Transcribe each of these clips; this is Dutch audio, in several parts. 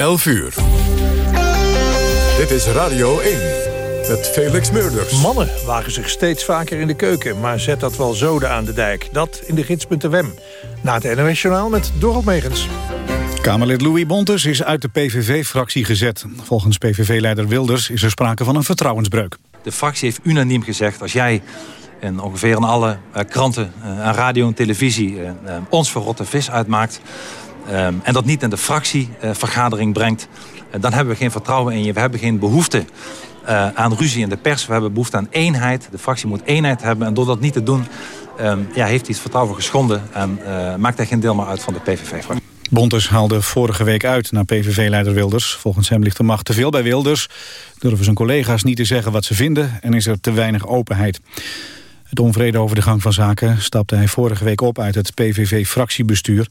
11 uur. Dit is Radio 1 met Felix Meurders. Mannen wagen zich steeds vaker in de keuken, maar zet dat wel zoden aan de dijk. Dat in de gids.wem. Na het NOS Journaal met Dorot Megens. Kamerlid Louis Bontes is uit de PVV-fractie gezet. Volgens PVV-leider Wilders is er sprake van een vertrouwensbreuk. De fractie heeft unaniem gezegd... als jij in ongeveer in alle uh, kranten, uh, aan radio en televisie... Uh, ons verrotte vis uitmaakt... en dat niet in de fractievergadering brengt... dan hebben we geen vertrouwen in je. We hebben geen behoefte aan ruzie in de pers. We hebben behoefte aan eenheid. De fractie moet eenheid hebben. En door dat niet te doen... ja, heeft hij het vertrouwen geschonden... en maakt hij geen deel meer uit van de PVV-fractie. Bontes haalde vorige week uit naar PVV-leider Wilders. Volgens hem ligt de macht te veel bij Wilders. Durven zijn collega's niet te zeggen wat ze vinden... en is er te weinig openheid. Het onvrede over de gang van zaken stapte hij vorige week op uit het PVV-fractiebestuur.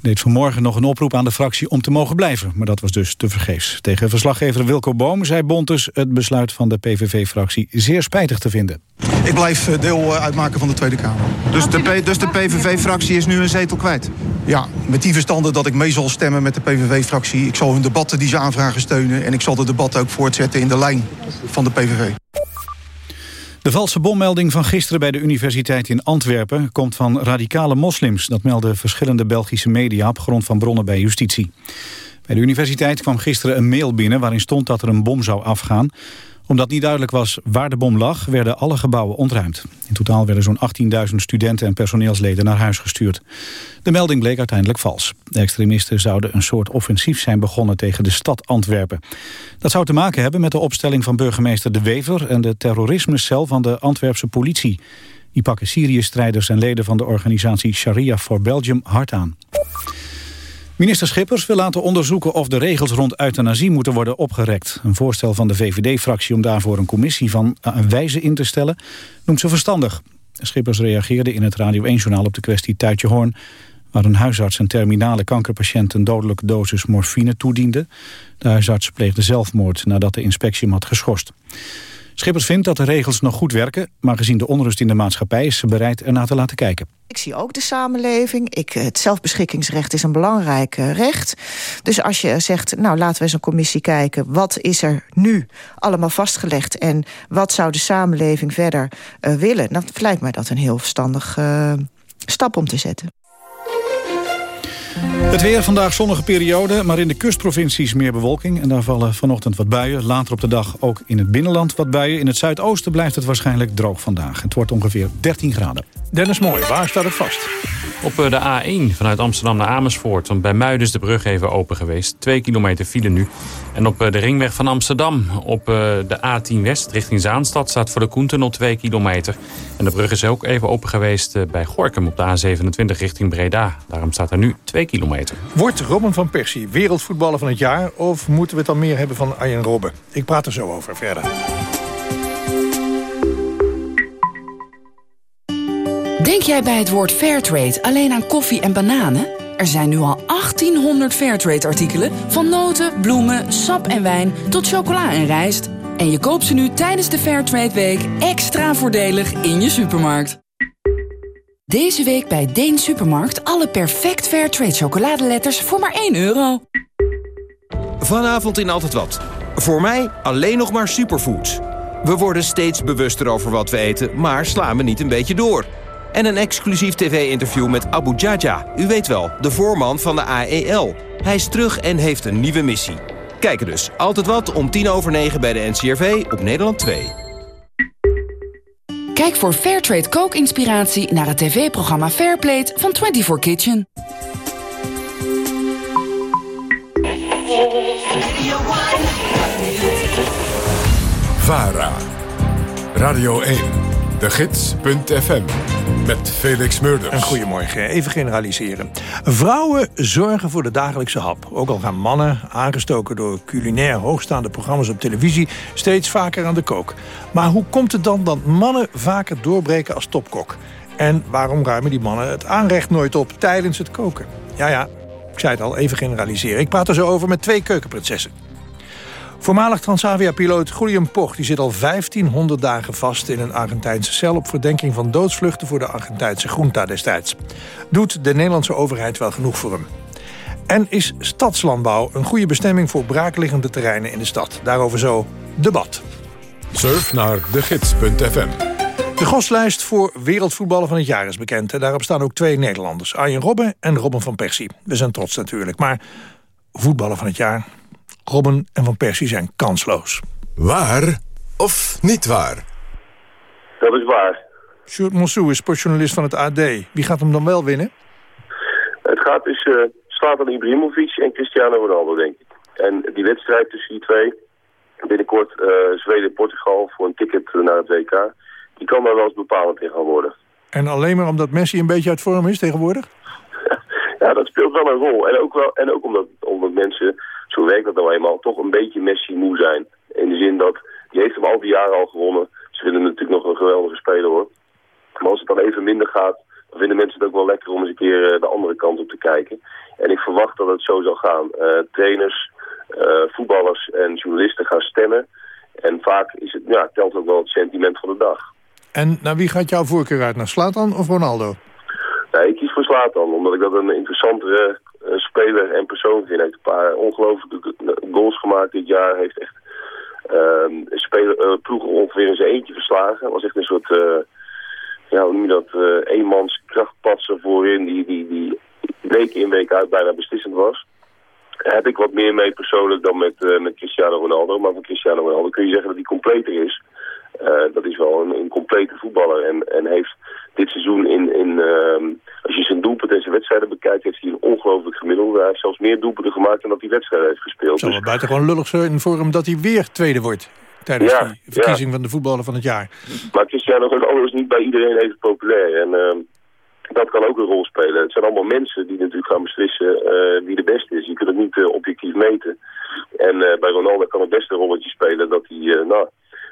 Deed vanmorgen nog een oproep aan de fractie om te mogen blijven. Maar dat was dus tevergeefs. Tegen verslaggever Wilco Boom zei Bontes het besluit van de PVV-fractie zeer spijtig te vinden. Ik blijf deel uitmaken van de Tweede Kamer. Dus de, dus de PVV-fractie is nu een zetel kwijt? Ja, met die verstande dat ik mee zal stemmen met de PVV-fractie. Ik zal hun debatten die ze aanvragen steunen... en ik zal de debatten ook voortzetten in de lijn van de PVV. De valse bommelding van gisteren bij de universiteit in Antwerpen... komt van radicale moslims. Dat melden verschillende Belgische media op grond van bronnen bij justitie. Bij de universiteit kwam gisteren een mail binnen... waarin stond dat er een bom zou afgaan omdat niet duidelijk was waar de bom lag, werden alle gebouwen ontruimd. In totaal werden zo'n 18.000 studenten en personeelsleden naar huis gestuurd. De melding bleek uiteindelijk vals. De extremisten zouden een soort offensief zijn begonnen tegen de stad Antwerpen. Dat zou te maken hebben met de opstelling van burgemeester De Wever... en de terrorismecel van de Antwerpse politie. Die pakken Syrië-strijders en leden van de organisatie Sharia for Belgium hard aan. Minister Schippers wil laten onderzoeken of de regels rond euthanasie moeten worden opgerekt. Een voorstel van de VVD-fractie om daarvoor een commissie van wijze in te stellen noemt ze verstandig. Schippers reageerde in het Radio 1-journaal op de kwestie Tuitje Hoorn... waar een huisarts een terminale kankerpatiënt een dodelijke dosis morfine toediende. De huisarts pleegde zelfmoord nadat de inspectie hem had geschorst. Schippers vindt dat de regels nog goed werken... maar gezien de onrust in de maatschappij is ze bereid ernaar te laten kijken. Ik zie ook de samenleving. Ik, het zelfbeschikkingsrecht is een belangrijk uh, recht. Dus als je zegt, nou laten we eens een commissie kijken... wat is er nu allemaal vastgelegd... en wat zou de samenleving verder uh, willen... dan lijkt mij dat een heel verstandig stap om te zetten. Het weer vandaag zonnige periode, maar in de kustprovincies meer bewolking. En daar vallen vanochtend wat buien. Later op de dag ook in het binnenland wat buien. In het zuidoosten blijft het waarschijnlijk droog vandaag. Het wordt ongeveer 13 graden. Dennis Mooi, waar staat het vast? Op de A1 vanuit Amsterdam naar Amersfoort. Want bij Muiden is de brug even open geweest. Twee kilometer file nu. En op de ringweg van Amsterdam op de A10 West richting Zaanstad... staat voor de Koentunnel 2 kilometer. En de brug is ook even open geweest bij Gorkum op de A27 richting Breda. Daarom staat er nu 2 kilometer. Wordt Robin van Persie wereldvoetballer van het jaar... of moeten we het dan meer hebben van Arjen Robben? Ik praat er zo over verder. Denk jij bij het woord Fairtrade alleen aan koffie en bananen? Er zijn nu al 1800 Fairtrade-artikelen... van noten, bloemen, sap en wijn tot chocola en rijst. En je koopt ze nu tijdens de Fairtrade Week extra voordelig in je supermarkt. Deze week bij Deen Supermarkt alle perfect Fairtrade chocoladeletters voor maar 1 euro. Vanavond in Altijd Wat. Voor mij alleen nog maar superfoods. We worden steeds bewuster over wat we eten, maar slaan we niet een beetje door. En een exclusief tv-interview met Abu Jaja. U weet wel, de voorman van de AEL. Hij is terug en heeft een nieuwe missie. Kijken dus. Altijd wat om tien over negen bij de NCRV op Nederland 2. Kijk voor Fairtrade kookinspiratie naar het tv-programma Fairplate van 24 Kitchen. VARA. Radio 1. De Gids.fm. Met Felix Meurders. Een goedemorgen. Even generaliseren. Vrouwen zorgen voor de dagelijkse hap. Ook al gaan mannen, aangestoken door culinair hoogstaande programma's op televisie... steeds vaker aan de kook. Maar hoe komt het dan dat mannen vaker doorbreken als topkok? En waarom ruimen die mannen het aanrecht nooit op tijdens het koken? Ja, ja, ik zei het al, even generaliseren. Ik praat er zo over met twee keukenprinsessen. Voormalig Transavia-piloot Julian Poch die zit al 1500 dagen vast in een Argentijnse cel... op verdenking van doodsvluchten voor de Argentijnse junta destijds. Doet de Nederlandse overheid wel genoeg voor hem? En is stadslandbouw een goede bestemming voor braakliggende terreinen in de stad? Daarover zo debat. Surf naar degids.fm. De gostlijst voor wereldvoetballen van het jaar is bekend. En daarop staan ook twee Nederlanders. Arjen Robben en Robben van Persie. We zijn trots natuurlijk. Maar voetballen van het jaar... Robben en Van Persie zijn kansloos. Waar of niet waar? Dat is waar. Sjoerd Monsou is sportjournalist van het AD. Wie gaat hem dan wel winnen? Het gaat dus uh, Slatan Ibrahimovic en Cristiano Ronaldo, denk ik. En die wedstrijd tussen die twee, binnenkort uh, Zweden-Portugal voor een ticket naar het WK... die kan daar wel eens bepalend in gaan worden. En alleen maar omdat Messi een beetje uit vorm is tegenwoordig? Ja, dat speelt wel een rol. En ook, wel, en ook omdat, omdat mensen, zo werkt dat nou eenmaal, toch een beetje Messi moe zijn. In de zin dat, die heeft hem al die jaren al gewonnen. Ze vinden natuurlijk nog een geweldige speler hoor. Maar als het dan even minder gaat, dan vinden mensen het ook wel lekker om eens een keer eh, de andere kant op te kijken. En ik verwacht dat het zo zal gaan. Uh, trainers, uh, voetballers en journalisten gaan stemmen. En vaak is het, ja, telt ook wel het sentiment van de dag. En naar wie gaat jouw voorkeur uit? Naar Slatan of Ronaldo? Ik kies voor Slatan, omdat ik dat een interessantere uh, speler en persoon vind. Hij heeft een paar ongelooflijke goals gemaakt dit jaar. Heeft echt uh, speler, uh, ploeg ongeveer in zijn eentje verslagen. Het was echt een soort, uh, ja, hoe noem je dat, eenmans krachtpatser voorin die, die, die week in week uit bijna beslissend was. Daar heb ik wat meer mee persoonlijk dan met, met Cristiano Ronaldo. Maar van Cristiano Ronaldo kun je zeggen dat hij completer is. Uh, dat is wel een, een complete voetballer en, en heeft dit seizoen in, in uh, als je zijn doelpunten en zijn wedstrijden bekijkt, heeft hij een ongelooflijk gemiddelde. Hij heeft zelfs meer doelpunten gemaakt dan dat hij wedstrijden heeft gespeeld. Zo dus... buitengewoon lullig zijn voor hem dat hij weer tweede wordt tijdens ja, die verkiezing ja. van de voetballer van het jaar. Maar Cristiano Ronaldo is niet bij iedereen even populair en uh, dat kan ook een rol spelen. Het zijn allemaal mensen die natuurlijk gaan beslissen uh, wie de beste is. Je kunt het niet uh, objectief meten. En bij Ronaldo kan het best een rolletje spelen dat hij, nou,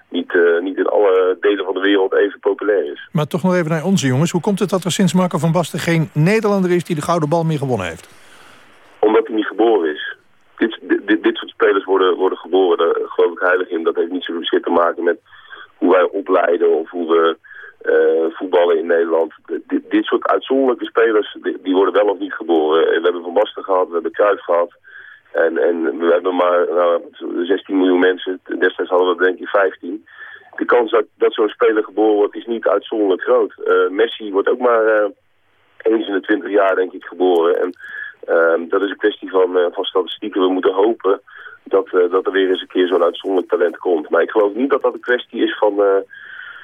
niet, uh, niet in alle delen van de wereld even populair is. Maar toch nog even naar onze jongens. Hoe komt het dat er sinds Marco van Basten geen Nederlander is die de gouden bal meer gewonnen heeft? Omdat hij niet geboren is. Dit, dit, dit soort spelers worden, worden geboren, daar geloof ik heilig in. Dat heeft niet zoveel te maken met hoe wij opleiden of hoe we uh, voetballen in Nederland. Dit, dit soort uitzonderlijke spelers, die, die, worden wel of niet geboren. We hebben Van Basten gehad, we hebben Kruijff gehad. En, en we hebben maar nou, 16 miljoen mensen. Destijds hadden we denk ik 15. De kans dat, dat zo'n speler geboren wordt is niet uitzonderlijk groot. Uh, Messi wordt ook maar uh, eens in de 20 jaar denk ik geboren. En uh, dat is een kwestie van, uh, van statistieken. We moeten hopen dat, dat er weer eens een keer zo'n uitzonderlijk talent komt. Maar ik geloof niet dat dat een kwestie is van,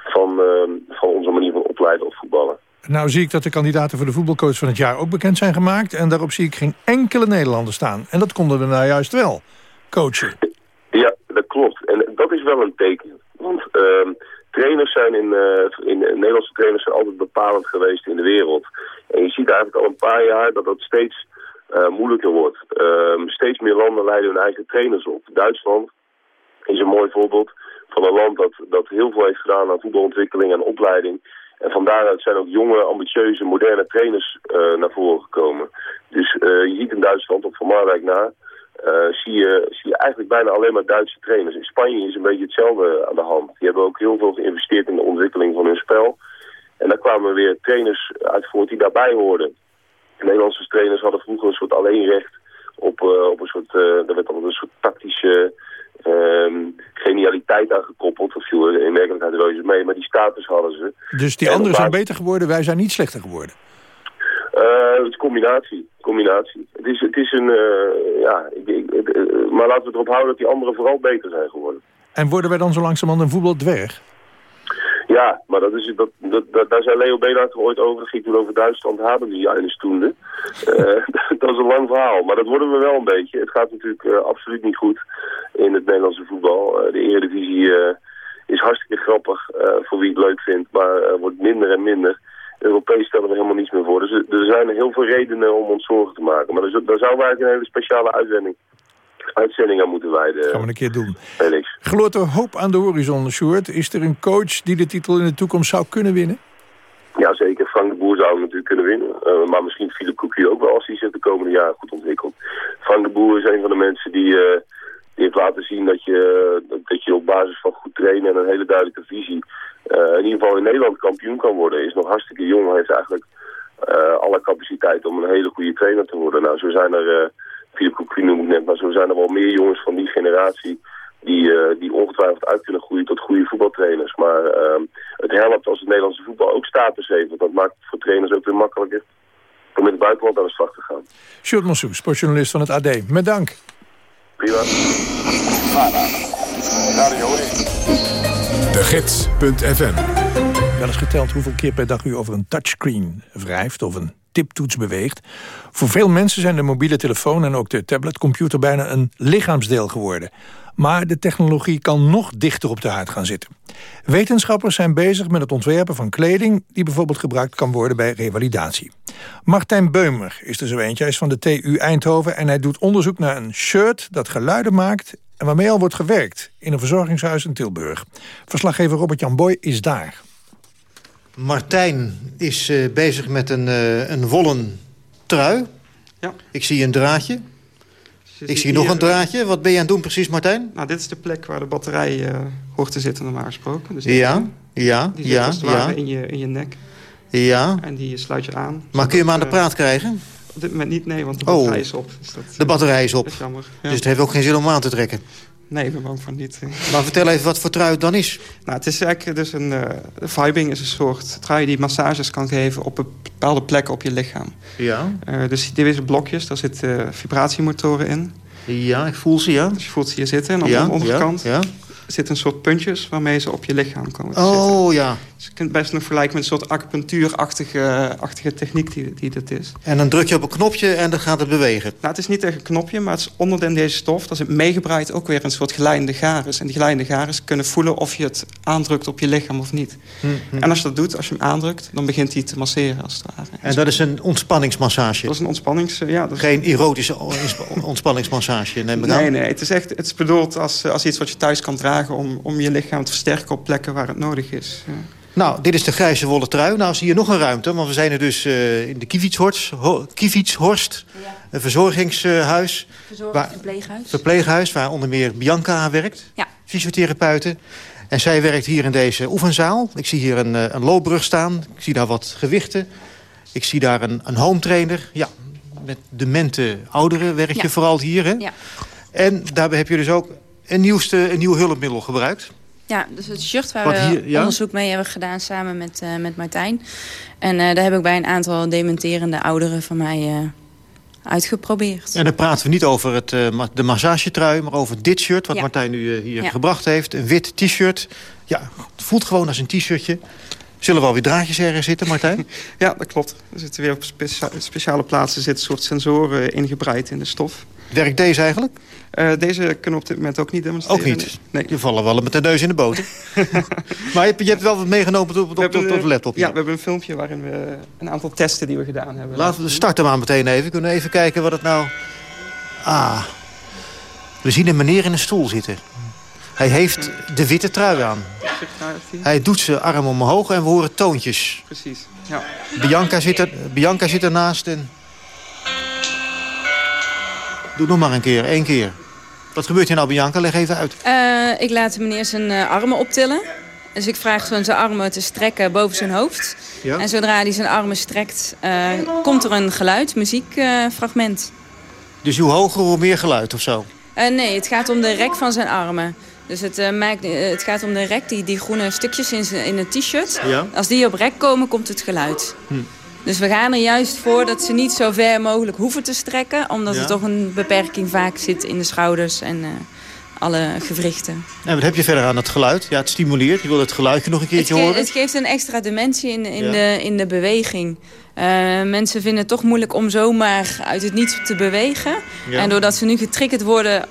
van, van onze manier van opleiden of voetballen. Nou zie ik dat de kandidaten voor de voetbalcoach van het jaar ook bekend zijn gemaakt. En daarop zie ik geen enkele Nederlander staan. En dat konden we nou juist wel, coachen. Ja, dat klopt. En dat is wel een teken. Want uh, trainers zijn in, uh, in, Nederlandse trainers zijn altijd bepalend geweest in de wereld. En je ziet eigenlijk al een paar jaar dat dat steeds uh, moeilijker wordt. Uh, steeds meer landen leiden hun eigen trainers op. Duitsland is een mooi voorbeeld van een land dat, dat heel veel heeft gedaan aan voetbalontwikkeling en opleiding. En van daaruit zijn ook jonge, ambitieuze, moderne trainers uh, naar voren gekomen. Dus uh, je ziet in Duitsland, op Van Marwijk na, uh, zie, je, zie je eigenlijk bijna alleen maar Duitse trainers. In Spanje is een beetje hetzelfde aan de hand. Die hebben ook heel veel geïnvesteerd in de ontwikkeling van hun spel. En daar kwamen weer trainers uit voort die daarbij hoorden. De Nederlandse trainers hadden vroeger een soort alleenrecht op, op een soort, er werd altijd een soort tactische um, genialiteit aan gekoppeld. Dat viel in werkelijkheid reuze mee, maar die status hadden ze. Dus die anderen zijn beter geworden, wij zijn niet slechter geworden? Uh, het is combinatie. combinatie. Het is, het is een, uh, ja, ik, ik, uh, maar laten we erop houden dat die anderen vooral beter zijn geworden. En worden wij dan zo langzamerhand een voetbaldwerg? Ja, maar dat is, dat, dat, daar zei Leo Beenhakker ooit over. ging toen over Duitsland hadden die eine stoende. Uh, dat is een lang verhaal, maar dat worden we wel een beetje. Het gaat natuurlijk uh, absoluut niet goed in het Nederlandse voetbal. Uh, de Eredivisie is hartstikke grappig voor wie het leuk vindt, maar wordt minder en minder. Europees stellen we helemaal niets meer voor. Dus er zijn heel veel redenen om ons zorgen te maken. Maar daar zou eigenlijk een hele speciale uitzending uitzending aan moeten wijden. Gaan we een keer doen. Felix. Gloort er hoop aan de horizon, Sjoerd? Is er een coach die de titel in de toekomst zou kunnen winnen? Ja, zeker. Frank de Boer zou hem natuurlijk kunnen winnen. Uh, maar misschien Philip Cocu ook wel als hij zich de komende jaren goed ontwikkelt. Frank de Boer is een van de mensen die, uh, die heeft laten zien dat je, dat je op basis van goed trainen en een hele duidelijke visie uh, in ieder geval in Nederland kampioen kan worden. Hij is nog hartstikke jong. Hij heeft eigenlijk alle capaciteit om een hele goede trainer te worden. Nou, zo zijn er, Philip Coquin noem ik net, maar zo zijn er wel meer jongens van die generatie die, die ongetwijfeld uit kunnen groeien tot goede voetbaltrainers. Maar ehm, het helpt als het Nederlandse voetbal ook status heeft. Want dat maakt het voor trainers ook weer makkelijker om in het buitenland aan de slag te gaan. Sjoerd sportjournalist van het AD. Met dank. Prima. De Gids.fm Wel eens geteld hoeveel keer per dag u over een touchscreen wrijft of een tiptoets beweegt. Voor veel mensen zijn de mobiele telefoon en ook de tabletcomputer bijna een lichaamsdeel geworden. Maar de technologie kan nog dichter op de huid gaan zitten. Wetenschappers zijn bezig met het ontwerpen van kleding... die bijvoorbeeld gebruikt kan worden bij revalidatie. Martijn Beumer is er zo eentje. Hij is van de TU Eindhoven en hij doet onderzoek naar een shirt... dat geluiden maakt en waarmee al wordt gewerkt... in een verzorgingshuis in Tilburg. Verslaggever Robert-Jan Boy is daar. Martijn is uh, bezig met een, uh, een wollen trui. Ja. Ik zie een draadje. Ik zie nog een draadje. Wat ben je aan het doen precies, Martijn? Nou, dit is de plek waar de batterij uh, hoort te zitten, normaal gesproken. Dus ja, ja, die zit ja, als het ja. in je, in je nek. Ja. En die sluit je aan. Maar kun je hem aan de praat krijgen? Op dit moment niet, nee, want de Oh. batterij is op. Dus dat, De batterij is op. dat is jammer. Ja. Dus het heeft ook geen zin om aan te trekken. Nee, ik ben bang van niet. Maar vertel even wat voor trui het dan is. Nou, het is eigenlijk dus een... eh vibing is een soort trui die massages kan geven op bepaalde plekken op je lichaam. Ja. Eh, dus deze blokjes, daar zitten vibratiemotoren in. Ja, ik voel ze, ja. Dus je voelt ze hier zitten. En aan Ja, de onderkant ja, ja. Zitten een soort puntjes waarmee ze op je lichaam komen te zitten. Oh, ja. Dus je kunt best nog vergelijken met een soort acupunctuurachtige achtige techniek die, die dit is. En dan druk je op een knopje en dan gaat het bewegen. Nou, het is niet echt een knopje, maar het is onderdeel deze stof. Daar zit meegebreid ook weer een soort geleidende garis. En die geleidende garis kunnen voelen of je het aandrukt op je lichaam of niet. Hm, En als je dat doet, als je hem aandrukt, dan begint hij te masseren als het ware. En dat is een ontspanningsmassage. Dat is een ontspannings... Ja, dat is... Geen erotische ontspanningsmassage, neem ik aan. Nee, nee, het is echt het is bedoeld als, als iets wat je thuis kan dragen... om, om je lichaam te versterken op plekken waar het nodig is. Ja. Nou, dit is de grijze wollen trui. Nou zie je nog een ruimte, want we zijn er dus eh, in de Kievitshorst, Ho- Kievitshorst een verzorgingshuis. Waar- verpleeghuis. Verpleeghuis, waar onder meer Bianca aan werkt. Ja. Fysiotherapeuten. En zij werkt hier in deze oefenzaal. Ik zie hier een, eh, een loopbrug staan. Ik zie daar wat gewichten. Ik zie daar een, een home trainer. Ja, met demente ouderen werk je Ja. vooral hier, hè? Ja. En daarbij heb je dus ook een, nieuwste, een nieuw hulpmiddel gebruikt. Ja, dus het shirt waar Wat we hier- ja? onderzoek mee hebben gedaan samen met, eh, met Martijn. En eh, daar heb ik bij een aantal dementerende ouderen van mij eh, uitgeprobeerd. En dan praten we niet over het, eh, de massagetrui, maar over dit shirt... wat Ja. Martijn nu hier Ja. gebracht heeft. Een wit t-shirt. Ja, het voelt gewoon als een t-shirtje. Zullen wel weer draadjes ergens zitten, Martijn? Ja, dat klopt. Er zitten weer op specia- speciale plaatsen zitten soort sensoren ingebreid in de stof. Werkt deze eigenlijk? Eh, deze kunnen we op dit moment ook niet demonstreren. Ook niet? Nee. Je vallen wel met de neus in de boter. maar je, hebt- je hebt wel wat meegenomen op, op, op, de laptop. Ja, we hebben een filmpje waarin we een aantal testen die we gedaan hebben. Laten we starten maar meteen even. Kunnen we even kijken wat het nou... Ah, we zien een meneer in een stoel zitten. Hij heeft de witte trui aan. Hij doet zijn arm omhoog en we horen toontjes. Precies, ja. Bianca zit, er, Bianca zit ernaast en... Doe nog maar een keer, één keer. Wat gebeurt hier nou, Bianca? Leg even uit. Eh, ik laat meneer zijn eh, armen optillen. Dus ik vraag zo zijn armen te strekken boven zijn hoofd. Ja. En zodra hij zijn armen strekt, eh, komt er een geluid, muziekfragment. Dus hoe hoger, hoe meer geluid of zo? Nee, het gaat om de rek van zijn armen. Dus het, maakt, het gaat om de rek, die, die groene stukjes in, zijn- in het t-shirt. Ja. Als die op rek komen, komt het geluid. Hm. Dus we gaan er juist voor dat ze niet zo ver mogelijk hoeven te strekken. Omdat Ja. er toch een beperking vaak zit in de schouders en eh, alle gewrichten. En wat heb je verder aan het geluid? Ja, het stimuleert. Je wil het geluidje nog een keertje horen. het geeft een extra dimensie in, in, Ja. de, in de beweging. Eh, mensen vinden het toch moeilijk om zomaar uit het niets te bewegen. Ja. En doordat ze nu getriggerd worden...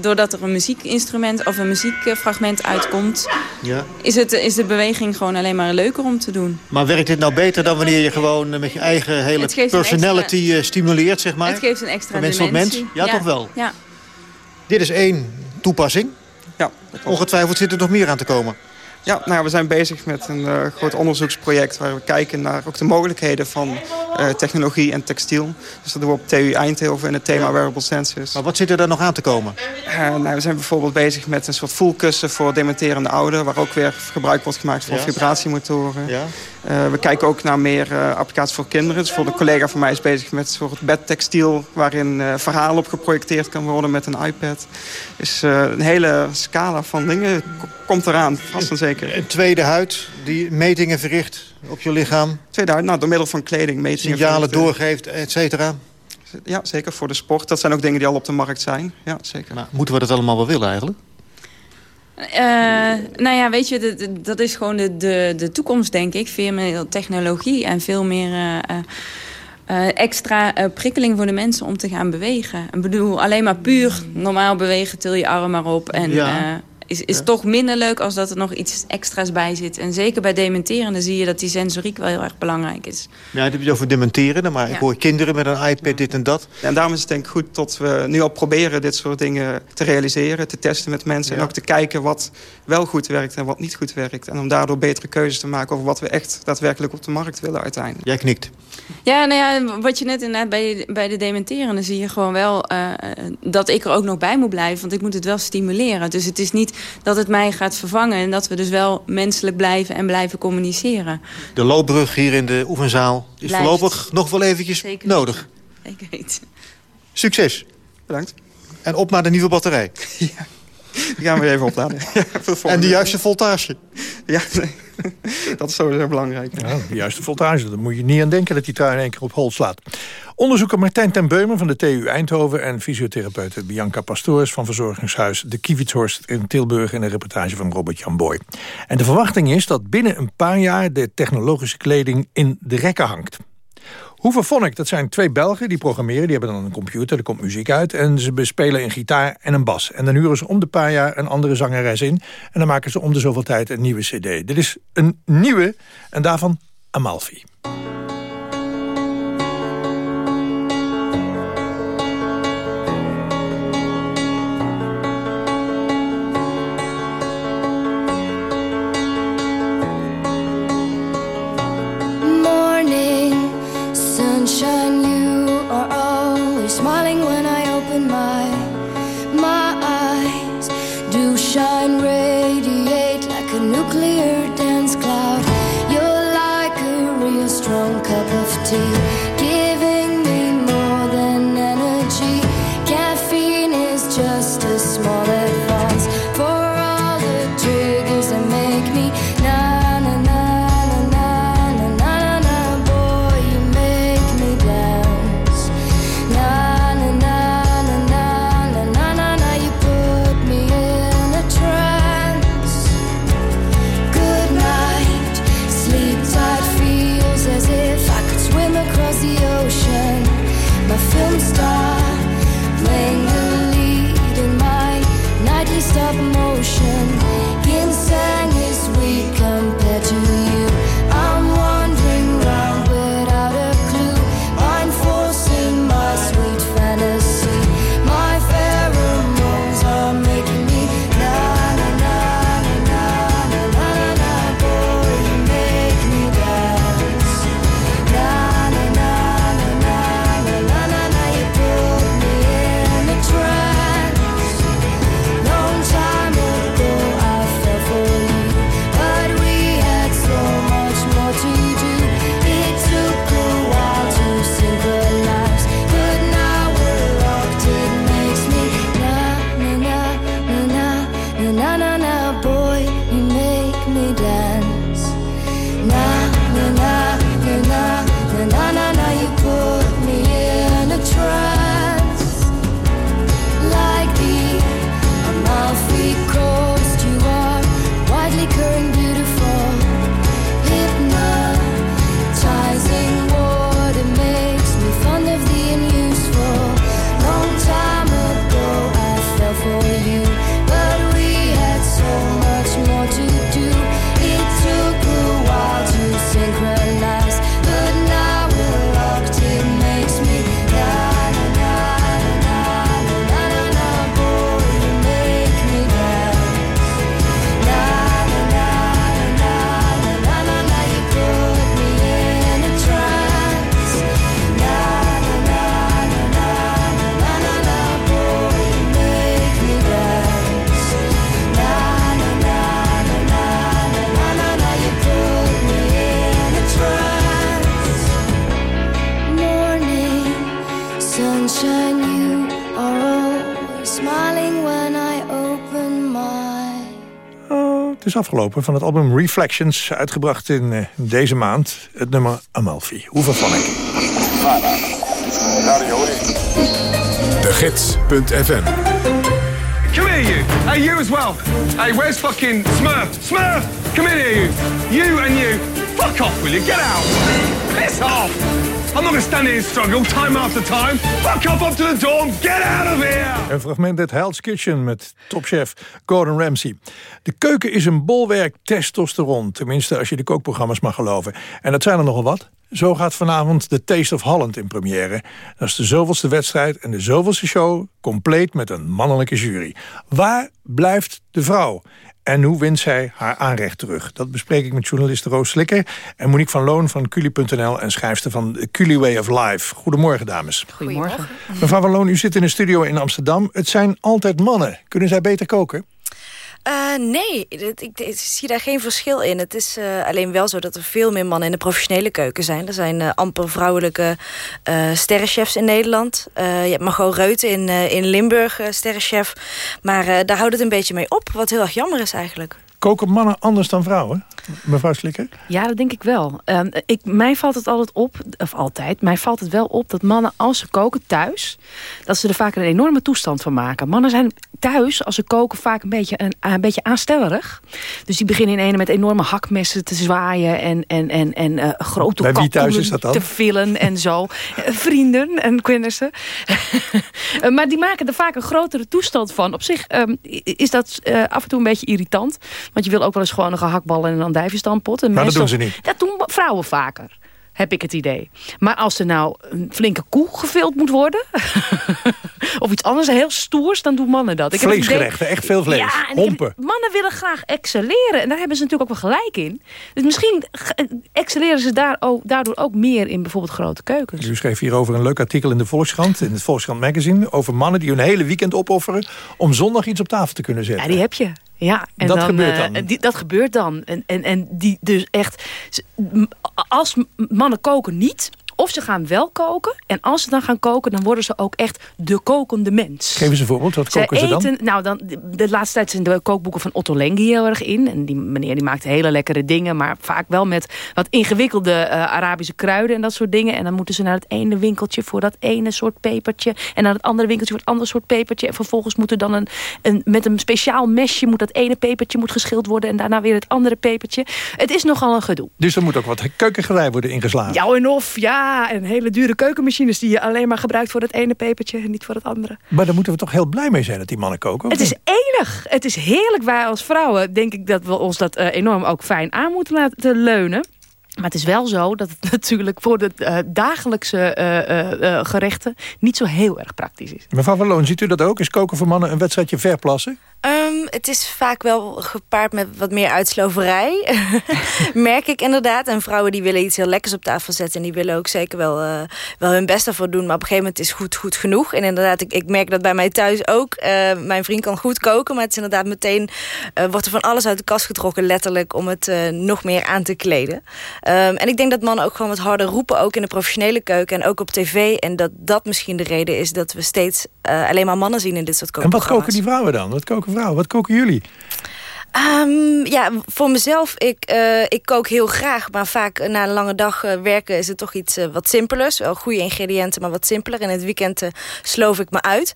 doordat er een muziekinstrument of een muziekfragment uitkomt... Ja. Is, het, is de beweging gewoon alleen maar leuker om te doen. Maar werkt dit nou beter dan wanneer je gewoon eh, met je eigen hele personality eh, stimuleert, zeg maar? Het geeft een extra Van mens tot dimensie. mens? Ja, toch wel? Ja. Dit is één toepassing. Ja, Ongetwijfeld zit er nog meer aan te komen. Ja, nou, ja, we zijn bezig met een eh, groot onderzoeksproject... waar we kijken naar ook de mogelijkheden van eh, technologie en textiel. Dus dat doen we op TU Eindhoven in het thema Wearable Sensors. Maar wat zit er dan nog aan te komen? Eh, nou, we zijn bijvoorbeeld bezig met een soort voelkussen voor dementerende ouderen... waar ook weer gebruik wordt gemaakt van Ja. vibratiemotoren. Ja. We kijken ook naar meer applicaties voor kinderen. Dus voor de collega van mij is bezig met een soort bedtextiel... waarin verhalen op geprojecteerd kan worden met een iPad. Dus een hele scala van dingen komt eraan, vast en zeker. Een tweede huid die metingen verricht op je lichaam? Tweede huid, nou, door middel van kleding metingen Signalen doorgeeft, et cetera? Ja, zeker voor de sport. Dat zijn ook dingen die al op de markt zijn. Ja, zeker. Maar moeten we dat allemaal wel willen eigenlijk? Uh, nou ja, weet je, dat is gewoon de, de, de toekomst, denk ik. Veel meer technologie en veel meer... Uh, uh, extra prikkeling voor de mensen om te gaan bewegen. Ik bedoel, alleen maar puur normaal bewegen, til je arm maar op. En, ja is, is toch minder leuk als dat er nog iets extra's bij zit. En zeker bij dementerende zie je dat die sensoriek wel heel erg belangrijk is. Ja, het heb je over dementeren, maar ik hoor kinderen met een iPad, dit en dat. en daarom is het denk ik goed dat we nu al proberen dit soort dingen te realiseren, te testen met mensen. En ook te kijken wat wel goed werkt en wat niet goed werkt. En om daardoor betere keuzes te maken over wat we echt daadwerkelijk op de markt willen uiteindelijk. Jij knikt. Ja, nou ja, wat je net inderdaad bij, bij de dementerende zie je gewoon wel uh, dat ik er ook nog bij moet blijven. Want ik moet het wel stimuleren. Dus het is niet dat het mij gaat vervangen. En dat we dus wel menselijk blijven en blijven communiceren. De loopbrug hier in de oefenzaal is Blijft. voorlopig nog wel eventjes Zeker nodig. Ik weet. Succes. Bedankt. En op naar de nieuwe batterij. Ja. Die gaan we even opladen. en de juiste voltage. Ja, nee. dat is sowieso belangrijk. Ja, de juiste voltage, daar moet je niet aan denken dat die trui in één keer op hol slaat. Onderzoeker Martijn ten Beumer van de TU Eindhoven... en fysiotherapeute Bianca Pastoors van verzorgingshuis De Kiewietshorst in Tilburg... in een reportage van Robert-Jan Boy. En de verwachting is dat binnen een paar jaar... de technologische kleding in de rekken hangt. Hoever dat zijn twee Belgen die programmeren. Die hebben dan een computer, er komt muziek uit. En ze bespelen een gitaar en een bas. En dan huren ze om de paar jaar een andere zangeres in. En dan maken ze om de zoveel tijd een nieuwe cd. Dit is een nieuwe en daarvan Amalfi. Is afgelopen van het album Reflections, uitgebracht in uh, deze maand. Het nummer Amalfi. Hoeveel van ik? De Gids.fm Come here, you. Hey, you as well. Hey, where's fucking Smurf? Smurf! Come in here, you. You and you. Fuck off, will you? Get out. Piss off. I'm not gonna stand here and struggle time after time. Fuck off up to the door get out of here! Een fragment uit Hell's Kitchen met topchef Gordon Ramsay. De keuken is een bolwerk testosteron. Tenminste, als je de kookprogramma's mag geloven. En dat zijn er nogal wat. Zo gaat vanavond de Taste of Holland in première. Dat is de zoveelste wedstrijd en de zoveelste show... compleet met een mannelijke jury. Waar blijft de vrouw? En hoe wint zij haar aanrecht terug? Dat bespreek ik met journaliste Roos Slikker... en Monique van Loon van Culi.nl en schrijfster van The Culi Way of Life. Goedemorgen, dames. Goedemorgen. Mevrouw van Loon, u zit in een studio in Amsterdam. Het zijn altijd mannen. Kunnen zij beter koken? Uh, nee, ik, zie daar geen verschil in. Het is uh, alleen wel zo dat er veel meer mannen in de professionele keuken zijn. Er zijn uh, amper vrouwelijke sterrenchefs in Nederland. je hebt Margot Reuten in, in Limburg, sterrenchef. Maar daar houdt het een beetje mee op, wat heel erg jammer is eigenlijk. Koken mannen anders dan vrouwen? Mevrouw Slikker? Ja, dat denk ik wel. Uh, ik, mij valt het altijd op, of altijd, mij valt het wel op dat mannen als ze koken thuis, dat ze er vaak een enorme toestand van maken. Mannen zijn thuis, als ze koken, vaak een beetje, een, een beetje aanstellerig. Dus die beginnen in ene met enorme hakmessen te zwaaien en, en, en, en uh, grote Bij wie thuis is dat dan? te villen en zo. Vrienden en kennissen. maar die maken er vaak een grotere toestand van. Op zich um, is dat uh, af en toe een beetje irritant. Want je wil ook wel eens gewoon een gehaktbal en een andijvenstampot. Maar dat doen ze niet. Dat doen vrouwen vaker heb ik het idee. Maar als er nou een flinke koe gevild moet worden... of iets anders heel stoers, dan doen mannen dat. Ik Vleesgerechten, echt veel vlees. Ja, Hompen. mannen willen graag excelleren. En daar hebben ze natuurlijk ook wel gelijk in. Dus misschien excelleren ze daar ook, daardoor ook meer in bijvoorbeeld grote keukens. U schreef hierover een leuk artikel in de Volkskrant... in het Volkskrant Magazine... over mannen die hun hele weekend opofferen... om zondag iets op tafel te kunnen zetten. Ja, die heb je. Ja, en dat dan, gebeurt dan? Uh, die, dat gebeurt dan. En, en, en die dus echt... Als mannen koken niet of ze gaan wel koken. En als ze dan gaan koken, dan worden ze ook echt de kokende mens. Geef eens een voorbeeld. Wat koken ze dan? Nou, dan, de laatste tijd zijn de kookboeken van Otto Lengi heel erg in. En die meneer die maakt hele lekkere dingen. Maar vaak wel met wat ingewikkelde uh, Arabische kruiden en dat soort dingen. En dan moeten ze naar het ene winkeltje voor dat ene soort pepertje. En naar het andere winkeltje voor het andere soort pepertje. En vervolgens moet er dan een, een, met een speciaal mesje... moet dat ene pepertje moet geschild worden. En daarna weer het andere pepertje. Het is nogal een gedoe. Dus er moet ook wat keukengerij worden ingeslagen. Ja en of, ja en hele dure keukenmachines... die je alleen maar gebruikt voor het ene pepertje en niet voor het andere. Maar daar moeten we toch heel blij mee zijn dat die mannen koken? Het is enig. Het is heerlijk. Wij als vrouwen denk ik dat we ons dat uh, enorm ook fijn aan moeten laten leunen. Maar het is wel zo dat het natuurlijk voor de uh, dagelijkse uh, uh, gerechten niet zo heel erg praktisch is. Mevrouw Van Loon, ziet u dat ook? Is koken voor mannen een wedstrijdje verplassen? Um, het is vaak wel gepaard met wat meer uitsloverij. Merk ik inderdaad. En vrouwen die willen iets heel lekkers op tafel zetten. En die willen ook zeker wel, uh, wel hun best ervoor doen. Maar op een gegeven moment is goed goed genoeg. En inderdaad, ik, ik merk dat bij mij thuis ook. Uh, mijn vriend kan goed koken. Maar het is inderdaad meteen... Uh, wordt er van alles uit de kast getrokken, letterlijk. Om het nog meer aan te kleden. Um, en ik denk dat mannen ook gewoon wat harder roepen. Ook in de professionele keuken en ook op tv. En dat dat misschien de reden is dat we steeds alleen maar mannen zien in dit soort koken. En wat koken die vrouwen dan? Wat koken vrouwen? Wat koken jullie? Um, ja, voor mezelf, ik, uh, ik kook heel graag. Maar vaak na een lange dag uh, werken is het toch iets uh, wat simpelers. Wel goede ingrediënten, maar wat simpeler. In het weekend sloof ik me uit.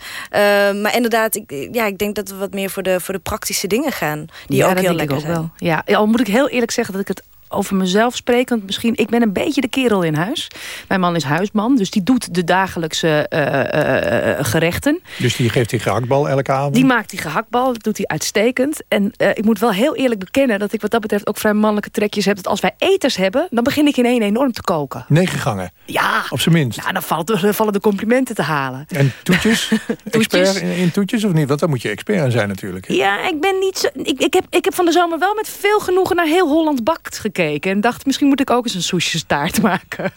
maar inderdaad, ik, ja, ik denk dat we wat meer voor de, voor de praktische dingen gaan. Die ja, ook heel lekker ook zijn. Wel. Ja, al moet ik heel eerlijk zeggen dat ik het over mezelf sprekend misschien... ik ben een beetje de kerel in huis. Mijn man is huisman, dus die doet de dagelijkse uh, uh, gerechten. Dus die geeft die gehaktbal elke avond? Die maakt die gehaktbal, dat doet hij uitstekend. En ik moet wel heel eerlijk bekennen... dat ik wat dat betreft ook vrij mannelijke trekjes heb. Dat als wij eters hebben, dan begin ik in één enorm te koken. Negen gangen? Ja. Op zijn minst? Ja, dan vallen, vallen de complimenten te halen. En toetjes? expert in, in, toetjes of niet? Want daar moet je expert aan zijn natuurlijk. Hè? Ja, ik ben niet zo... Ik, ik, heb, ik heb van de zomer wel met veel genoegen naar heel Holland Bakt gekeken en dacht, misschien moet ik ook eens een soesjestaart maken.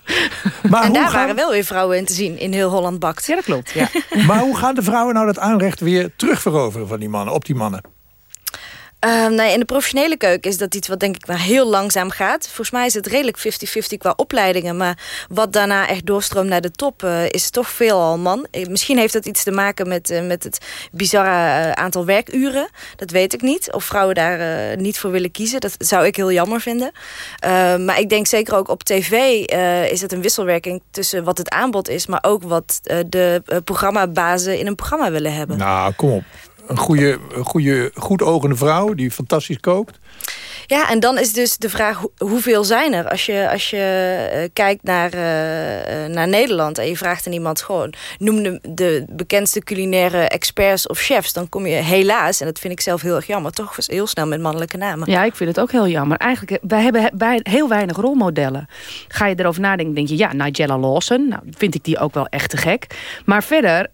Maar en daar gaan... waren wel weer vrouwen in te zien in heel Holland Bakt. Ja, dat klopt. Ja. maar hoe gaan de vrouwen nou dat aanrecht weer terugveroveren van die mannen, op die mannen? Ehm, nee, in de professionele keuken is dat iets wat denk ik wel heel langzaam gaat. Volgens mij is het redelijk 50-50 qua opleidingen. Maar wat daarna echt doorstroomt naar de top uh, is toch veelal man. Eh, misschien heeft dat iets te maken met, uh, met het bizarre aantal werkuren. Dat weet ik niet. Of vrouwen daar niet voor willen kiezen. Dat zou ik heel jammer vinden. Ehm, maar ik denk zeker ook op tv is het een wisselwerking tussen wat het aanbod is... maar ook wat de programmabazen in een programma willen hebben. Nou, kom op een goede, goede, goed ogende vrouw die fantastisch kookt. Ja, en dan is dus de vraag hoeveel zijn er? Als je, als je uh, kijkt naar, uh, naar Nederland en je vraagt aan iemand gewoon... noem de, de bekendste culinaire experts of chefs... dan kom je helaas, en dat vind ik zelf heel erg jammer... toch heel snel met mannelijke namen. Ja, ik vind het ook heel jammer. Eigenlijk, wij hebben bij heel weinig rolmodellen. Ga je erover nadenken, denk je... ja, Nigella Lawson, nou, vind ik die ook wel echt te gek. Maar verder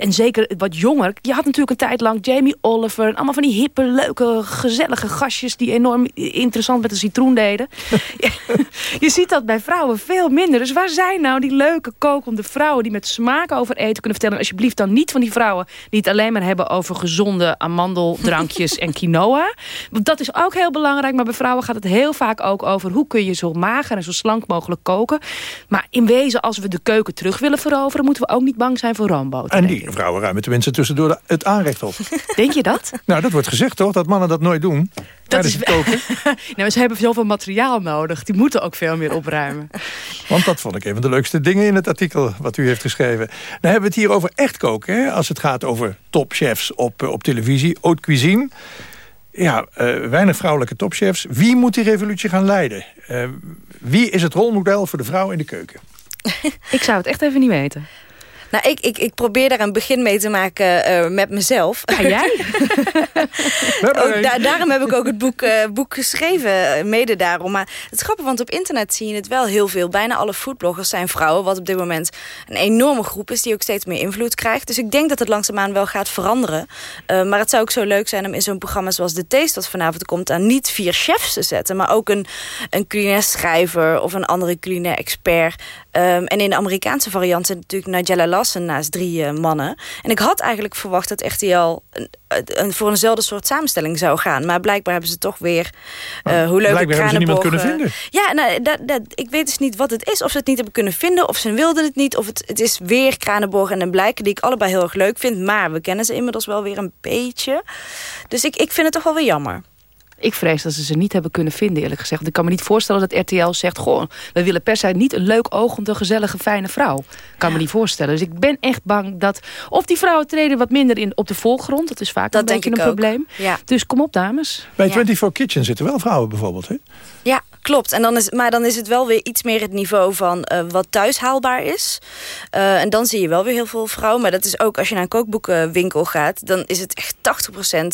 en zeker wat jonger. Je had natuurlijk een tijd lang Jamie Oliver. En allemaal van die hippe, leuke, gezellige gastjes... die enorm interessant met een citroen deden. je ziet dat bij vrouwen veel minder. Dus waar zijn nou die leuke kokende vrouwen... die met smaak over eten kunnen vertellen? Alsjeblieft dan niet van die vrouwen... die het alleen maar hebben over gezonde amandeldrankjes en quinoa. Want dat is ook heel belangrijk. Maar bij vrouwen gaat het heel vaak ook over... hoe kun je zo mager en zo slank mogelijk koken. Maar in wezen, als we de keuken terug willen veroveren... moeten we ook niet bang zijn voor roomboter. En die vrouwen ruimen tenminste tussendoor het aanrecht op. Denk je dat? Nou, dat wordt gezegd toch, dat mannen dat nooit doen. Dat is... het koken. nou, ze hebben zoveel materiaal nodig. Die moeten ook veel meer opruimen. Want dat vond ik een van de leukste dingen in het artikel wat u heeft geschreven. Dan hebben we het hier over echt koken. Hè? Als het gaat over topchefs op, eh, op televisie. Haute cuisine. Ja, uh, weinig vrouwelijke topchefs. Wie moet die revolutie gaan leiden? Uh, wie is het rolmodel voor de vrouw in de keuken? ik zou het echt even niet weten. Nou, ik, ik, ik probeer daar een begin mee te maken uh, met mezelf. Ga jij? ook, da daarom heb ik ook het boek, uh, boek geschreven, eh, mede daarom. Maar het is grappig, want op internet zie je het wel heel veel. Bijna alle foodbloggers zijn vrouwen, wat op dit moment een enorme groep is... die ook steeds meer invloed krijgt. Dus ik denk dat het langzaamaan wel gaat veranderen. Uh, maar het zou ook zo leuk zijn om in zo'n programma zoals The Taste... dat vanavond komt, aan niet vier chefs te zetten... maar ook een, een culinair schrijver of een andere culinair expert... Um, en in de Amerikaanse variant zit natuurlijk Nigella Naast drie uh, mannen. En ik had eigenlijk verwacht dat RTL een, een, voor eenzelfde soort samenstelling zou gaan. Maar blijkbaar hebben ze toch weer uh, hoe leuk hebben ze niemand kunnen vinden. Ja, nou, dat, dat, ik weet dus niet wat het is. Of ze het niet hebben kunnen vinden, of ze wilden het niet. Of het, het is weer Kranenborg en een Blijken die ik allebei heel erg leuk vind. Maar we kennen ze inmiddels wel weer een beetje. Dus ik, ik vind het toch wel weer jammer. Ik vrees dat ze ze niet hebben kunnen vinden, eerlijk gezegd. ik kan me niet voorstellen dat RTL zegt... goh, we willen per se niet een leuk ogende, gezellige, fijne vrouw. Ik kan me niet voorstellen. Dus ik ben echt bang dat... of die vrouwen treden wat minder in, op de voorgrond. Dat is vaak een beetje een probleem. Ja. Dus kom op, dames. Bij 24 Kitchen zitten wel vrouwen bijvoorbeeld, hè? Ja, klopt. En dan is, maar dan is het wel weer iets meer het niveau van uh, wat thuis haalbaar is. Uh, en dan zie je wel weer heel veel vrouwen. Maar dat is ook als je naar een kookboekenwinkel gaat... dan is het echt 80%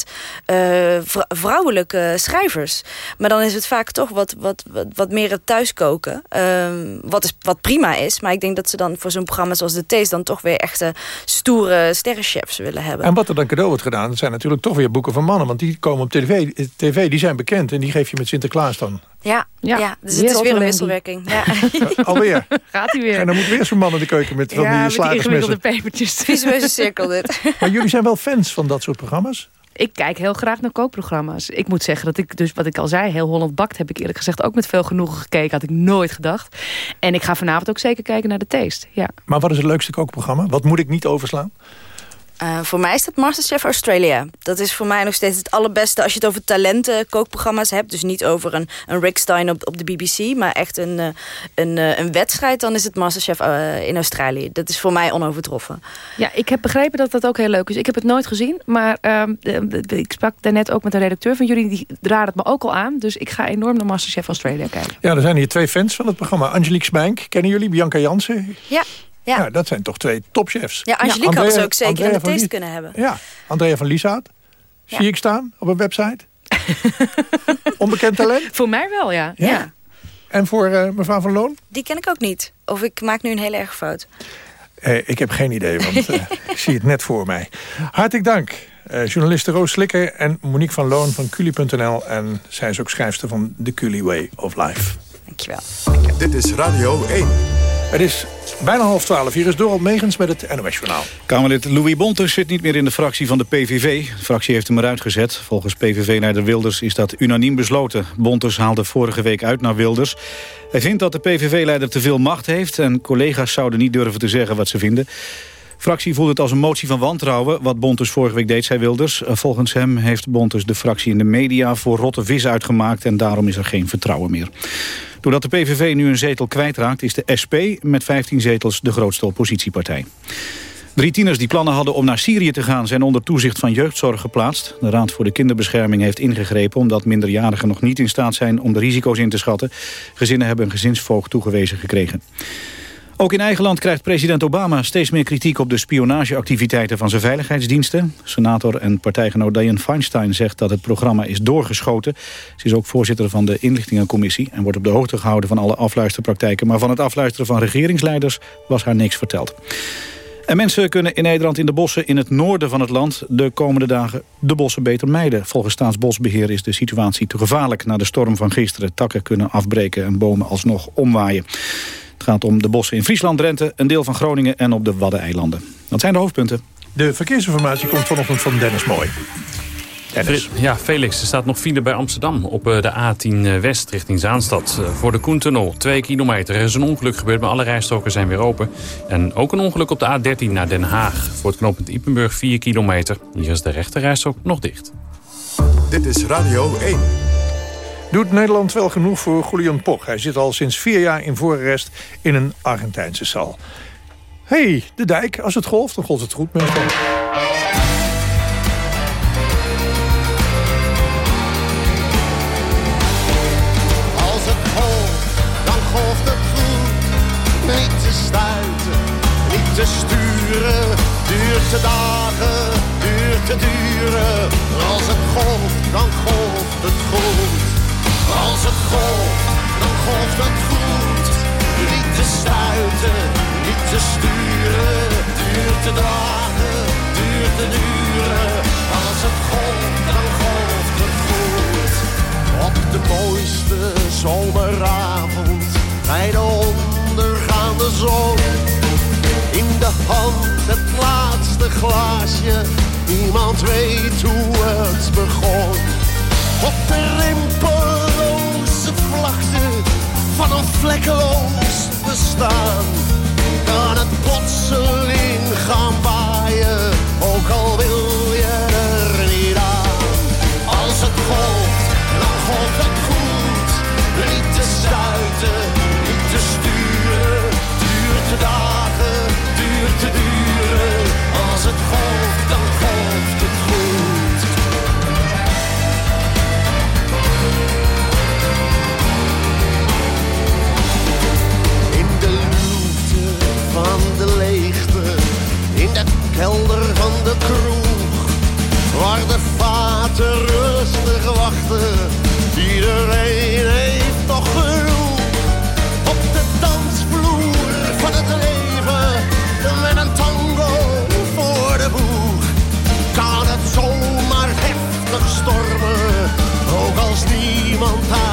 uh, vrouwelijke schrijvers. Maar dan is het vaak toch wat, wat, wat, wat meer het thuiskoken. Uh, wat, is, wat prima is. Maar ik denk dat ze dan voor zo'n programma zoals de Taste... dan toch weer echte stoere sterrenchefs willen hebben. En wat er dan cadeau wordt gedaan... dat zijn natuurlijk toch weer boeken van mannen. Want die komen op tv, tv die zijn bekend. En die geef je met Sinterklaas dan. Ja, ja. ja dus het is weer een wisselwerking. Ja. Alweer. Gaat hij weer. En dan moet weer zo'n man in de keuken met van ja, die slagersmessen. Ja, pepertjes. Visueuze cirkel dit. Maar jullie zijn wel fans van dat soort programma's? Ik kijk heel graag naar kookprogramma's. Ik moet zeggen dat ik, dus wat ik al zei, heel Holland Bakt... heb ik eerlijk gezegd ook met veel genoegen gekeken. Had ik nooit gedacht. En ik ga vanavond ook zeker kijken naar de taste. Ja. Maar wat is het leukste kookprogramma? Wat moet ik niet overslaan? Uh, voor mij is dat Masterchef Australia. Dat is voor mij nog steeds het allerbeste als je het over talenten kookprogramma's hebt. Dus niet over een, een Rick Stein op, op de BBC, maar echt een, uh, een, uh, een wedstrijd. Dan is het Masterchef in Australië. Dat is voor mij onovertroffen. Ja, ik heb begrepen dat dat ook heel leuk is. Ik heb het nooit gezien, maar ehm, ik sprak daarnet ook met een redacteur van jullie. Die raadde het me ook al aan. Dus ik ga enorm naar Masterchef Australia kijken. Ja, er zijn hier twee fans van het programma. Angelique Spijnk, kennen jullie? Bianca Jansen? Ja. Ja. ja. dat zijn toch twee topchefs. Ja, Angelique had ze ook zeker Andrea in de taste kunnen hebben. Ja, Andrea van Lieshout. Zie ik staan op een website. Onbekend talent? Voor mij wel, ja. ja. En voor uh, mevrouw Van Loon? Die ken ik ook niet. Of ik maak nu een hele erg fout. Eh, ik heb geen idee, want uh, ik zie het net voor mij. Hartelijk dank. Uh, journalisten Roos Slikker en Monique van Loon van Culi.nl. En zij is ook schrijfster van The Culi Way of Life. Dankjewel. Dit is Radio 1. Het is bijna half twaalf. Hier is Dorald Megens met het NOS-journaal. Kamerlid Louis Bontes zit niet meer in de fractie van de PVV. De fractie heeft hem eruit gezet. Volgens PVV-leider Wilders is dat unaniem besloten. Bontes haalde vorige week uit naar Wilders. Hij vindt dat de PVV-leider te veel macht heeft... en collega's zouden niet durven te zeggen wat ze vinden. Fractie voelt het als een motie van wantrouwen. Wat Bontes vorige week deed, zei Wilders. Volgens hem heeft Bontes de fractie in de media voor rotte vis uitgemaakt... en daarom is er geen vertrouwen meer. Doordat de PVV nu een zetel kwijtraakt... is de SP met 15 zetels de grootste oppositiepartij. Drie tieners die plannen hadden om naar Syrië te gaan... zijn onder toezicht van jeugdzorg geplaatst. De Raad voor de Kinderbescherming heeft ingegrepen... omdat minderjarigen nog niet in staat zijn om de risico's in te schatten. Gezinnen hebben een gezinsvoogd toegewezen gekregen. Ook in eigen land krijgt president Obama steeds meer kritiek op de spionageactiviteiten van zijn veiligheidsdiensten. Senator en partijgenoot Dianne Feinstein zegt dat het programma is doorgeschoten. Ze is ook voorzitter van de inlichtingencommissie en wordt op de hoogte gehouden van alle afluisterpraktijken. Maar van het afluisteren van regeringsleiders was haar niks verteld. En mensen kunnen in Nederland in de bossen in het noorden van het land... de komende dagen de bossen beter mijden. Volgens Staatsbosbeheer is de situatie te gevaarlijk... na de storm van gisteren. Takken kunnen afbreken en bomen alsnog omwaaien. Het gaat om de bossen in Friesland, Drenthe, een deel van Groningen en op de Waddeneilanden. Dat zijn de hoofdpunten. De verkeersinformatie komt vanochtend van Dennis Mooi. Dennis. Ja, Felix, er staat nog file bij Amsterdam op eh, de A10 West richting Zaanstad. Eh, voor de Koentunnel, twee kilometer. Er is een ongeluk gebeurd, maar alle rijstroken zijn weer open. En ook een ongeluk op de A13 naar Den Haag. Voor het knooppunt Ipenburg 4 kilometer. Hier is de rechte rijstrook nog dicht. Dit is Radio 1. Doet Nederland wel genoeg voor Julian Poch? Hij zit al sinds vier jaar in voorarrest in een Argentijnse cel. hey, de dijk. Als het golft, dan golft het goed meestal. Als het golft, dan golft het goed. Op de mooiste zomeravond, bij de ondergaande zon. In de hand het laatste glaasje, niemand weet hoe het begon. Op de rimpeloze vlakte van een vlekkeloos bestaan. Kan het plotseling gaan ook al wil je er niet aan. Als het golft, dan golft het goed. Niet te stuiten, niet te sturen. Duurt te dagen, duurt te duren. Als het golft kelder van de kroeg, waar de vaten rustig wachten, iedereen heeft nog genoeg. Op de dansvloer van het leven, met een tango voor de boeg, kan het zomaar heftig stormen, ook als niemand daarom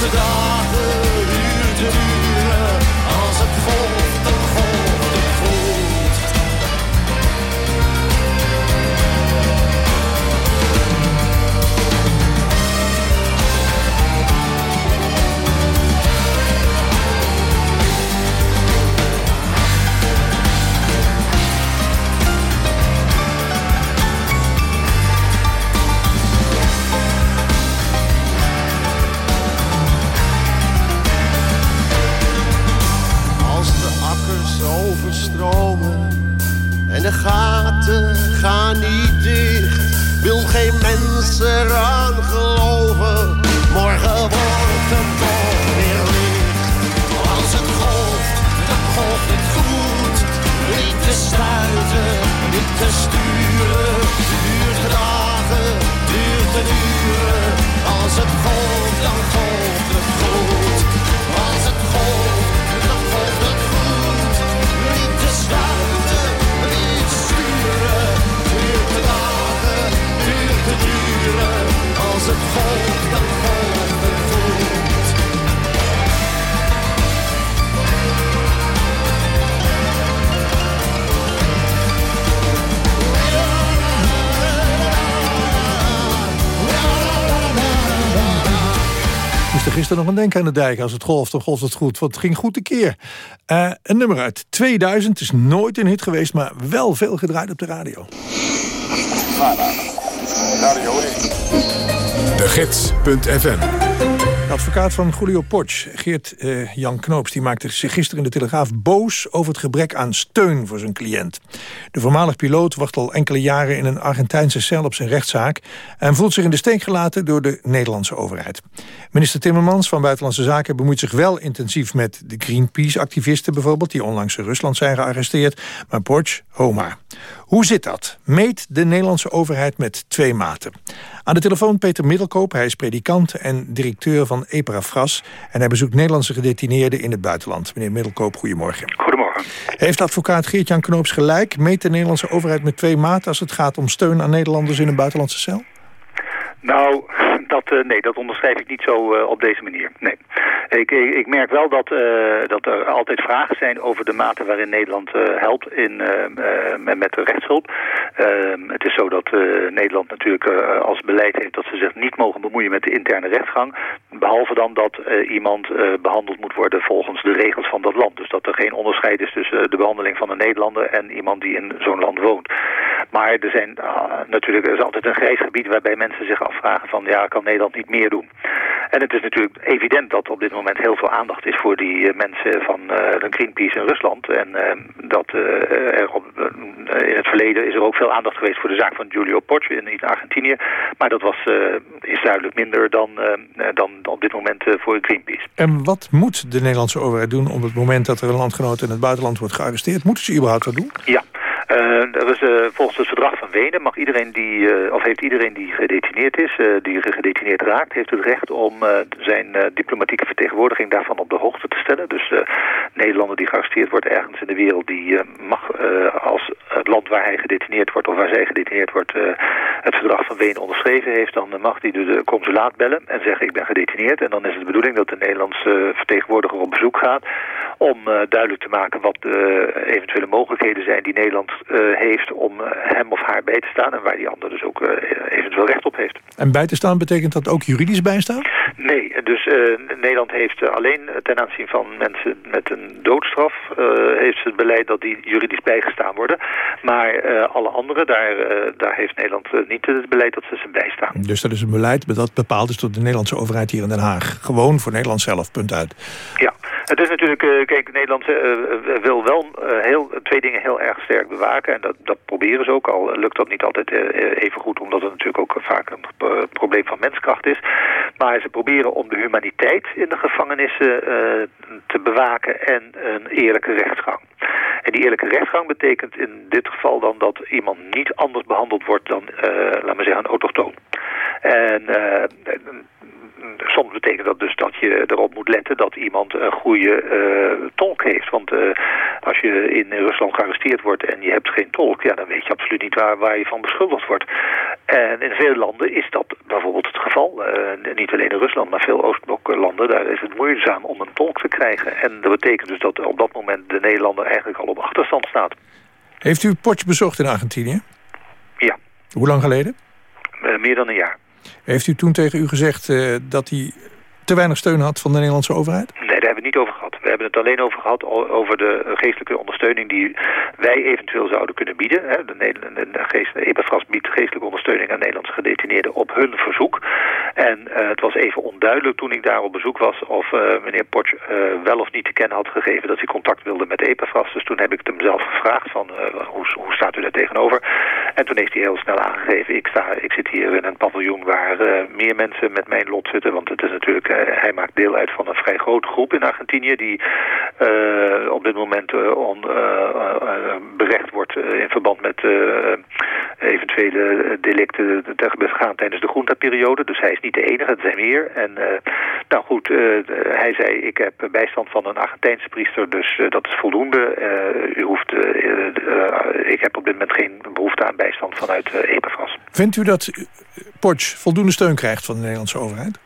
de dagen, duurt te duren. Een denken aan de dijk. Als het golft, dan golft het goed. Want het ging goed een keer. Uh, een nummer uit 2000. is nooit een hit geweest, maar wel veel gedraaid op de radio. Radio 1. De Gids.fm de advocaat van Julio Potsch, Geert uh, Jan Knoops... die maakte zich gisteren in de Telegraaf boos over het gebrek aan steun voor zijn cliënt. De voormalig piloot wacht al enkele jaren in een Argentijnse cel op zijn rechtszaak... en voelt zich in de steek gelaten door de Nederlandse overheid. Minister Timmermans van Buitenlandse Zaken bemoeit zich wel intensief... met de Greenpeace-activisten bijvoorbeeld, die onlangs in Rusland zijn gearresteerd. Maar Potsch, homa. Hoe zit dat? Meet de Nederlandse overheid met twee maten. Aan de telefoon Peter Middelkoop, hij is predikant en directeur van EPRAFRAS... en hij bezoekt Nederlandse gedetineerden in het buitenland. Meneer Middelkoop, goedemorgen. Goedemorgen. Heeft advocaat Geert-Jan Knoops gelijk? Meet de Nederlandse overheid met twee maten... als het gaat om steun aan Nederlanders in een buitenlandse cel? Nou, dat, uh, nee, dat onderschrijf ik niet zo uh, op deze manier. Nee. Ik, ik, ik merk wel dat, uh, dat er altijd vragen zijn over de mate waarin Nederland helpt in, met de rechtshulp. Ehm, het is zo dat Nederland natuurlijk als beleid heeft dat ze zich niet mogen bemoeien met de interne rechtsgang. Behalve dan dat iemand behandeld moet worden volgens de regels van dat land. Dus dat er geen onderscheid is tussen de behandeling van een Nederlander en iemand die in zo'n land woont. Maar er zijn natuurlijk er is altijd een grijs gebied waarbij mensen zich afvragen van ja, kan Nederland niet meer doen? En het is natuurlijk evident dat op dit moment heel veel aandacht is voor die uh, mensen van uh, de Greenpeace in Rusland. En uh, dat er op, in het verleden is er ook veel aandacht geweest voor de zaak van Giulio Porci in, in Argentinië. Maar dat was, is duidelijk minder dan, dan op dit moment voor Greenpeace. En wat moet de Nederlandse overheid doen op het moment dat er een landgenoot in het buitenland wordt gearresteerd? Moeten ze überhaupt wat doen? Ja. Er is, volgens het verdrag van Wenen mag iedereen die, of heeft iedereen die gedetineerd is, die gedetineerd raakt, heeft het recht om zijn diplomatieke vertegenwoordiging daarvan op de hoogte te stellen. Dus de Nederlander die gearresteerd wordt ergens in de wereld, die mag als het land waar hij gedetineerd wordt of waar zij gedetineerd wordt het verdrag van Wenen onderschreven heeft, dan mag hij de consulaat bellen en zeggen ik ben gedetineerd. En dan is het de bedoeling dat de Nederlandse vertegenwoordiger op bezoek gaat om duidelijk te maken wat de eventuele mogelijkheden zijn die Nederland heeft om hem of haar bij te staan en waar die ander dus ook eventueel recht op heeft. En bij te staan betekent dat ook juridisch bijstaan? Nee, dus Nederland heeft alleen ten aanzien van mensen met een doodstraf... heeft het beleid dat die juridisch bijgestaan worden. Maar alle anderen, daar, daar heeft Nederland niet het beleid dat ze ze bijstaan. Dus dat is een beleid dat bepaald is door de Nederlandse overheid hier in Den Haag. Gewoon voor Nederland zelf, punt uit. Ja, het is natuurlijk... kijk, Nederland wil wel heel, twee dingen heel erg sterk bewaken. En dat, dat proberen ze ook al. Lukt dat niet altijd even goed, omdat het natuurlijk ook vaak een probleem van menskracht is. Maar ze proberen om de humaniteit in de gevangenissen te bewaken en een eerlijke rechtsgang. En die eerlijke rechtsgang betekent in dit geval dan dat iemand niet anders behandeld wordt dan, laat maar zeggen, een autochtoon. En soms betekent dat dus dat je erop moet letten dat iemand een goede uh, tolk heeft. Want uh, als je in Rusland gearresteerd wordt en je hebt geen tolk, ja, dan weet je absoluut niet waar, waar je van beschuldigd wordt. En in veel landen is dat bijvoorbeeld het geval. Uh, niet alleen in Rusland, maar veel Oostbloklanden, daar is het moeizaam om een tolk te krijgen. En dat betekent dus dat op dat moment de Nederlander eigenlijk al op achterstand staat. Heeft u Potje bezocht in Argentinië? Ja. Hoe lang geleden? meer dan een jaar. Heeft u toen tegen u gezegd uh, dat hij te weinig steun had van de Nederlandse overheid? Nee, daar hebben we niet over gehad. We hebben het alleen over gehad over de geestelijke ondersteuning die wij eventueel zouden kunnen bieden. De, EPAFRAS biedt geestelijke ondersteuning aan Nederlandse gedetineerden op hun verzoek. En uh, het was even onduidelijk toen ik daar op bezoek was of uh, meneer Potsch wel of niet te kennen had gegeven dat hij contact wilde met EPAFRAS. Dus toen heb ik hem zelf gevraagd van hoe, hoe staat u daar tegenover? En toen heeft hij heel snel aangegeven, ik, sta, ik zit hier in een paviljoen waar meer mensen met mijn lot zitten. Want het is natuurlijk, hij maakt deel uit van een vrij grote groep in Argentinië die uh, op dit moment uh, on, uh, berecht wordt in verband met eventuele delicten begaan tijdens de groentaperiode. Dus hij is niet de enige, het zijn meer. En nou goed, hij zei ik heb bijstand van een Argentijnse priester, dus dat is voldoende. u hoeft, ik heb op dit moment geen behoefte aan bijstand vanuit uh. Vindt u dat Potsch voldoende steun krijgt van de Nederlandse overheid?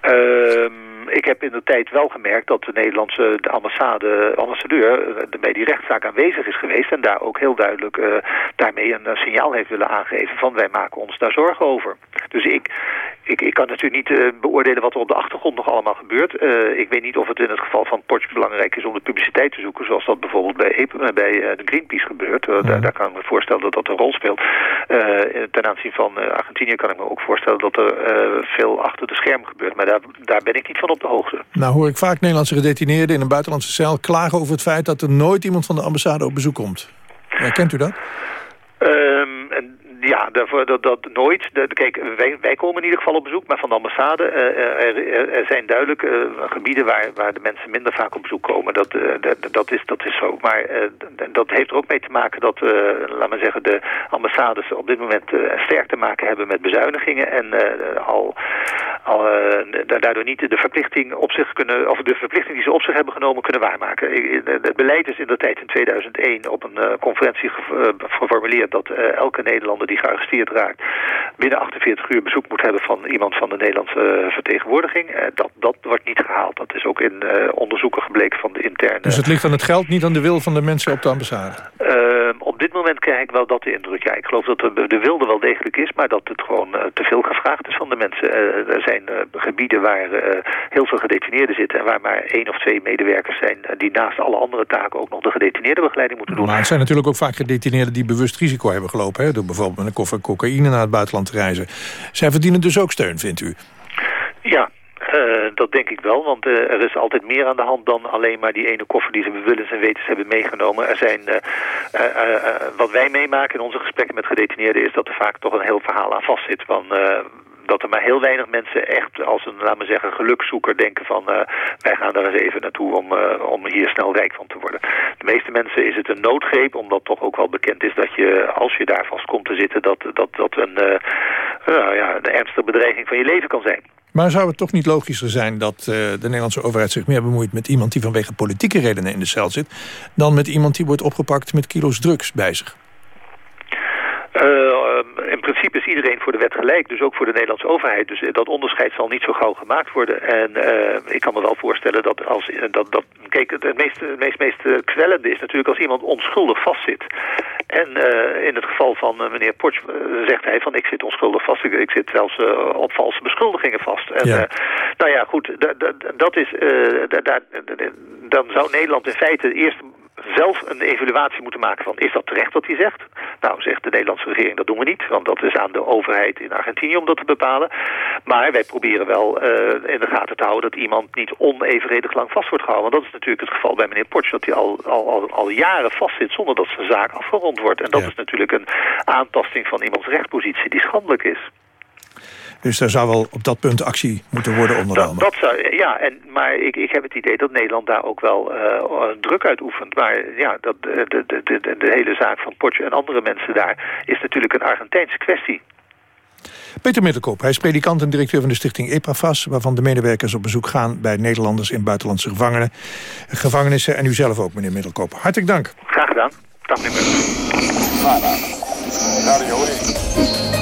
Ehm ik heb in de tijd wel gemerkt dat de Nederlandse de ambassade, ambassadeur uh, bij die rechtszaak aanwezig is geweest en daar ook heel duidelijk uh, daarmee een uh, signaal heeft willen aangeven van wij maken ons daar zorgen over. Dus ik, ik, ik kan natuurlijk niet uh, beoordelen wat er op de achtergrond nog allemaal gebeurt. Uh, ik weet niet of het in het geval van Porsche belangrijk is om de publiciteit te zoeken... zoals dat bijvoorbeeld bij, bij uh, de Greenpeace gebeurt. Daar, daar, kan ik me voorstellen dat dat een rol speelt. ten aanzien van Argentinië kan ik me ook voorstellen dat er veel achter de scherm gebeurt. Maar daar, daar ben ik niet van op de hoogte. Nou hoor ik vaak Nederlandse gedetineerden in een buitenlandse cel... klagen over het feit dat er nooit iemand van de ambassade op bezoek komt. kent u dat? Um, ja, dat, dat, dat nooit. Kijk, wij, wij, komen in ieder geval op bezoek, maar van de ambassade uh, er, er, zijn duidelijk uh, gebieden waar, waar de mensen minder vaak op bezoek komen. Dat, dat, dat, is, dat is zo. Maar dat heeft er ook mee te maken dat, laat maar zeggen, de ambassades op dit moment sterk te maken hebben met bezuinigingen en al, al daardoor niet de verplichting op zich kunnen, of de verplichting die ze op zich hebben genomen kunnen waarmaken. Het beleid is in de tijd in 2001 op een conferentie geformuleerd dat elke Nederlander die die gearresteerd raakt... binnen 48 uur bezoek moet hebben van iemand van de Nederlandse eh, vertegenwoordiging. Eh, dat, dat wordt niet gehaald. Dat is ook in eh, onderzoeken gebleken van de interne... Dus het ligt aan het geld, niet aan de wil van de mensen op de ambassade? Ehm, op dit moment krijg ik wel dat de indruk. Ja, ik geloof dat de, de wilde wel degelijk is, maar dat het gewoon te veel gevraagd is van de mensen. er zijn gebieden waar heel veel gedetineerden zitten... en waar maar één of twee medewerkers zijn... die naast alle andere taken ook nog de gedetineerde begeleiding moeten doen. Maar het zijn natuurlijk ook vaak gedetineerden die bewust risico hebben gelopen. Hè? Door bijvoorbeeld een koffer cocaïne naar het buitenland te reizen. Zij verdienen dus ook steun, vindt u? Ja, uh, dat denk ik wel, want uh, er is altijd meer aan de hand dan alleen maar die ene koffer die ze willens en wetens hebben meegenomen. Er zijn, uh, wat wij meemaken in onze gesprekken met gedetineerden is dat er vaak toch een heel verhaal aan vastzit. Van dat er maar heel weinig mensen echt als een, laat maar zeggen, gelukzoeker denken van uh, wij gaan daar eens even naartoe om, uh, om hier snel rijk van te worden. De meeste mensen is het een noodgreep, omdat toch ook wel bekend is dat je, als je daar vast komt te zitten, dat dat, dat een, uh, ja, een ernstige bedreiging van je leven kan zijn. Maar zou het toch niet logischer zijn dat de Nederlandse overheid zich meer bemoeit met iemand die vanwege politieke redenen in de cel zit, dan met iemand die wordt opgepakt met kilo's drugs bij zich? In principe is iedereen voor de wet gelijk, dus ook voor de Nederlandse overheid. Dus dat onderscheid zal niet zo gauw gemaakt worden. En uh, ik kan me wel voorstellen dat als dat, dat kijk, het, meest, het meest, meest kwellende is natuurlijk als iemand onschuldig vastzit. En uh, in het geval van meneer Potsch zegt hij van ik zit onschuldig vast, ik, ik zit zelfs op valse beschuldigingen vast. En, ja. nou ja, goed, dat is, dan zou Nederland in feite eerst zelf een evaluatie moeten maken van is dat terecht wat hij zegt? Nou, zegt de Nederlandse regering dat doen we niet, want dat is aan de overheid in Argentinië om dat te bepalen. Maar wij proberen wel uh, in de gaten te houden dat iemand niet onevenredig lang vast wordt gehouden. Want dat is natuurlijk het geval bij meneer Potsch, dat hij al, al, al, al jaren vastzit zonder dat zijn zaak afgerond wordt. En dat is natuurlijk een aantasting van iemands rechtspositie die schandelijk is. Dus daar zou wel op dat punt actie moeten worden ondernomen. Dat, dat zou, ja, en, maar ik, ik heb het idee dat Nederland daar ook wel uh, druk uitoefent. Maar ja, dat, de, de, de, de, de hele zaak van Potje en andere mensen daar is natuurlijk een Argentijnse kwestie. Peter Middelkoop, hij is predikant en directeur van de stichting EPAFAS... waarvan de medewerkers op bezoek gaan bij Nederlanders in buitenlandse gevangenen, gevangenissen. En u zelf ook, meneer Middelkoop. Hartelijk dank. Graag gedaan. Dag, meneer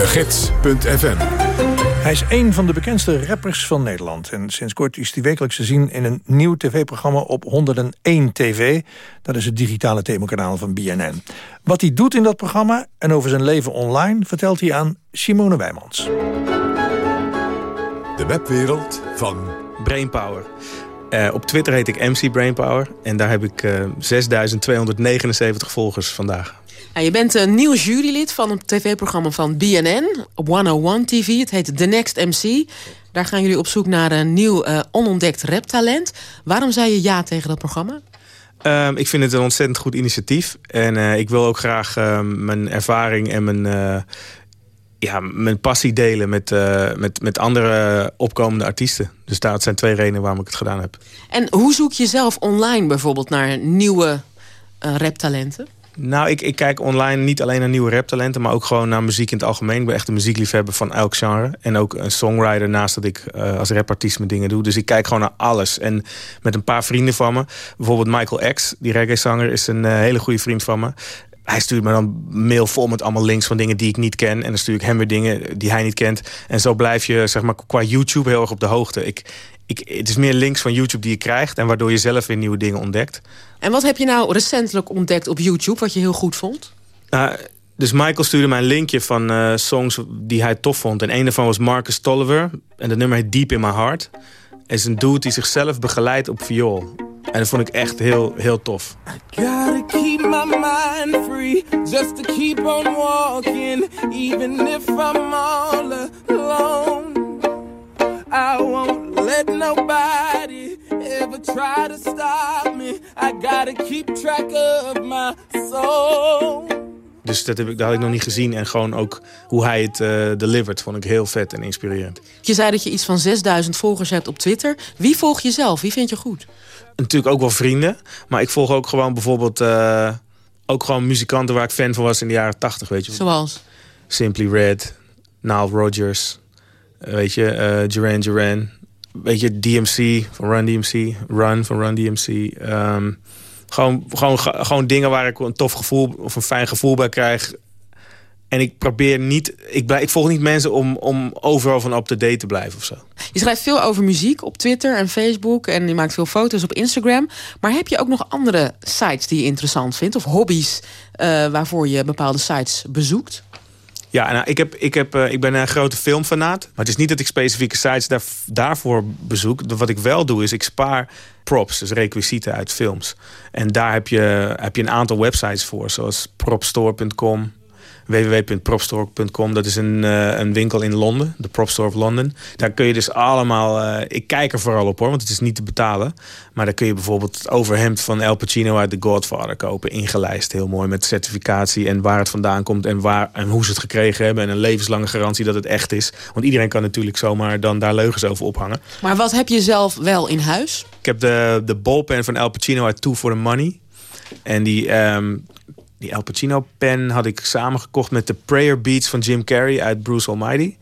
De Gids.fm hij is een van de bekendste rappers van Nederland. En sinds kort is hij wekelijks te zien in een nieuw tv-programma op 101 TV. Dat is het digitale themakanaal van BNN. Wat hij doet in dat programma en over zijn leven online... vertelt hij aan Simone Wijmans. De webwereld van... Brainpower. Uh, op Twitter heet ik MC Brainpower. En daar heb ik uh, eh, 6.279 volgers vandaag je bent een nieuw jurylid van een tv-programma van BNN op 101 TV. Het heet The Next MC. Daar gaan jullie op zoek naar een nieuw uh, onontdekt raptalent. Waarom zei je ja tegen dat programma? Um, ik vind het een ontzettend goed initiatief. En uh, ik wil ook graag uh, mijn ervaring en mijn, uh, ja, mijn passie delen met, met, met andere opkomende artiesten. Dus dat zijn twee redenen waarom ik het gedaan heb. En hoe zoek je zelf online bijvoorbeeld naar nieuwe raptalenten? Nou, ik, ik kijk online niet alleen naar nieuwe raptalenten... maar ook gewoon naar muziek in het algemeen. Ik ben echt een muziekliefhebber van elk genre. En ook een songwriter naast dat ik uh, als rapartiest mijn dingen doe. Dus ik kijk gewoon naar alles. En met een paar vrienden van me... bijvoorbeeld Michael X, die reggae-zanger... is een uh, hele goede vriend van me hij stuurt me dan mail vol met allemaal links van dingen die ik niet ken. En dan stuur ik hem weer dingen die hij niet kent. En zo blijf je zeg maar, qua YouTube heel erg op de hoogte. Ik, ik, het is meer links van YouTube die je krijgt... en waardoor je zelf weer nieuwe dingen ontdekt. En wat heb je nou recentelijk ontdekt op YouTube... wat je heel goed vond? Uh, Dus Michael stuurde mij een linkje van uh, songs die hij tof vond. En een daarvan was Marcus Tolliver. En dat nummer heet Deep in My Heart. Het is een dude die zichzelf begeleidt op viool. En dat vond ik echt heel, heel tof. Gotta keep my mind free, just to keep on walking, even if I'm all alone. I won't let nobody ever try to stop me. I gotta keep track of my soul. Dus dat, heb ik, dat had ik nog niet gezien. En gewoon ook hoe hij het uh, delivered vond ik heel vet en inspirerend. Je zei dat je iets van 6000 volgers hebt op Twitter. Wie volg je zelf? Wie vind je goed? Natuurlijk ook wel vrienden. Maar ik volg ook gewoon bijvoorbeeld... Uh, ook gewoon muzikanten waar ik fan van was in de jaren 80, weet je. Zoals? Simply Red, Nile Rodgers, uh, weet je, uh, Duran Duran. Weet je, DMC van Run DMC, Run van Run DMC. Um, gewoon, gewoon, gewoon dingen waar ik een tof gevoel of een fijn gevoel bij krijg. En ik probeer niet, ik, blijf, ik volg niet mensen om, om overal van up-to-date te blijven of zo. Je schrijft veel over muziek op Twitter en Facebook en je maakt veel foto's op Instagram. Maar heb je ook nog andere sites die je interessant vindt of hobby's uh, waarvoor je bepaalde sites bezoekt? Ja, nou, ik, heb, ik, heb, uh, ik ben een grote filmfanaat. Maar het is niet dat ik specifieke sites daar, daarvoor bezoek. Wat ik wel doe is ik spaar props, dus requisieten uit films. En daar heb je, heb je een aantal websites voor. Zoals propstore.com, www.propstore.com. Dat is een, uh, een winkel in Londen, de Prop Store of London. Daar kun je dus allemaal... Uh, ik kijk er vooral op hoor, want het is niet te betalen. Maar daar kun je bijvoorbeeld het overhemd van El Pacino uit The Godfather kopen. Ingelijst, heel mooi, met certificatie en waar het vandaan komt... en, waar, en hoe ze het gekregen hebben. En een levenslange garantie dat het echt is. Want iedereen kan natuurlijk zomaar dan daar leugens over ophangen. Maar wat heb je zelf wel in huis? Ik heb de, de ballpen van El Pacino uit Two for the Money. En die... Um, die Al Pacino pen had ik samengekocht met de Prayer Beats van Jim Carrey uit Bruce Almighty.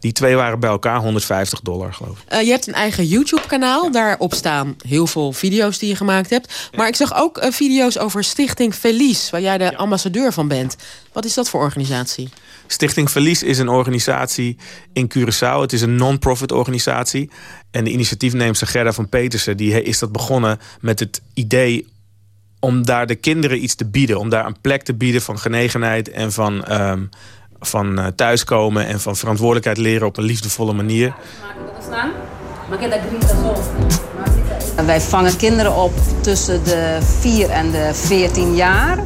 Die twee waren bij elkaar 150 dollar, geloof ik. Uh, je hebt een eigen YouTube-kanaal. Daarop staan heel veel video's die je gemaakt hebt. Maar ik zag ook uh, video's over Stichting Felice... waar jij de ja. ambassadeur van bent. Wat is dat voor organisatie? Stichting Verlies is een organisatie in Curaçao. Het is een non-profit organisatie. En de initiatiefneemster Gerda van Petersen... die is dat begonnen met het idee om daar de kinderen iets te bieden. Om daar een plek te bieden van genegenheid en van, um, van uh, thuiskomen... en van verantwoordelijkheid leren op een liefdevolle manier. Wij vangen kinderen op tussen de 4 en de 14 jaar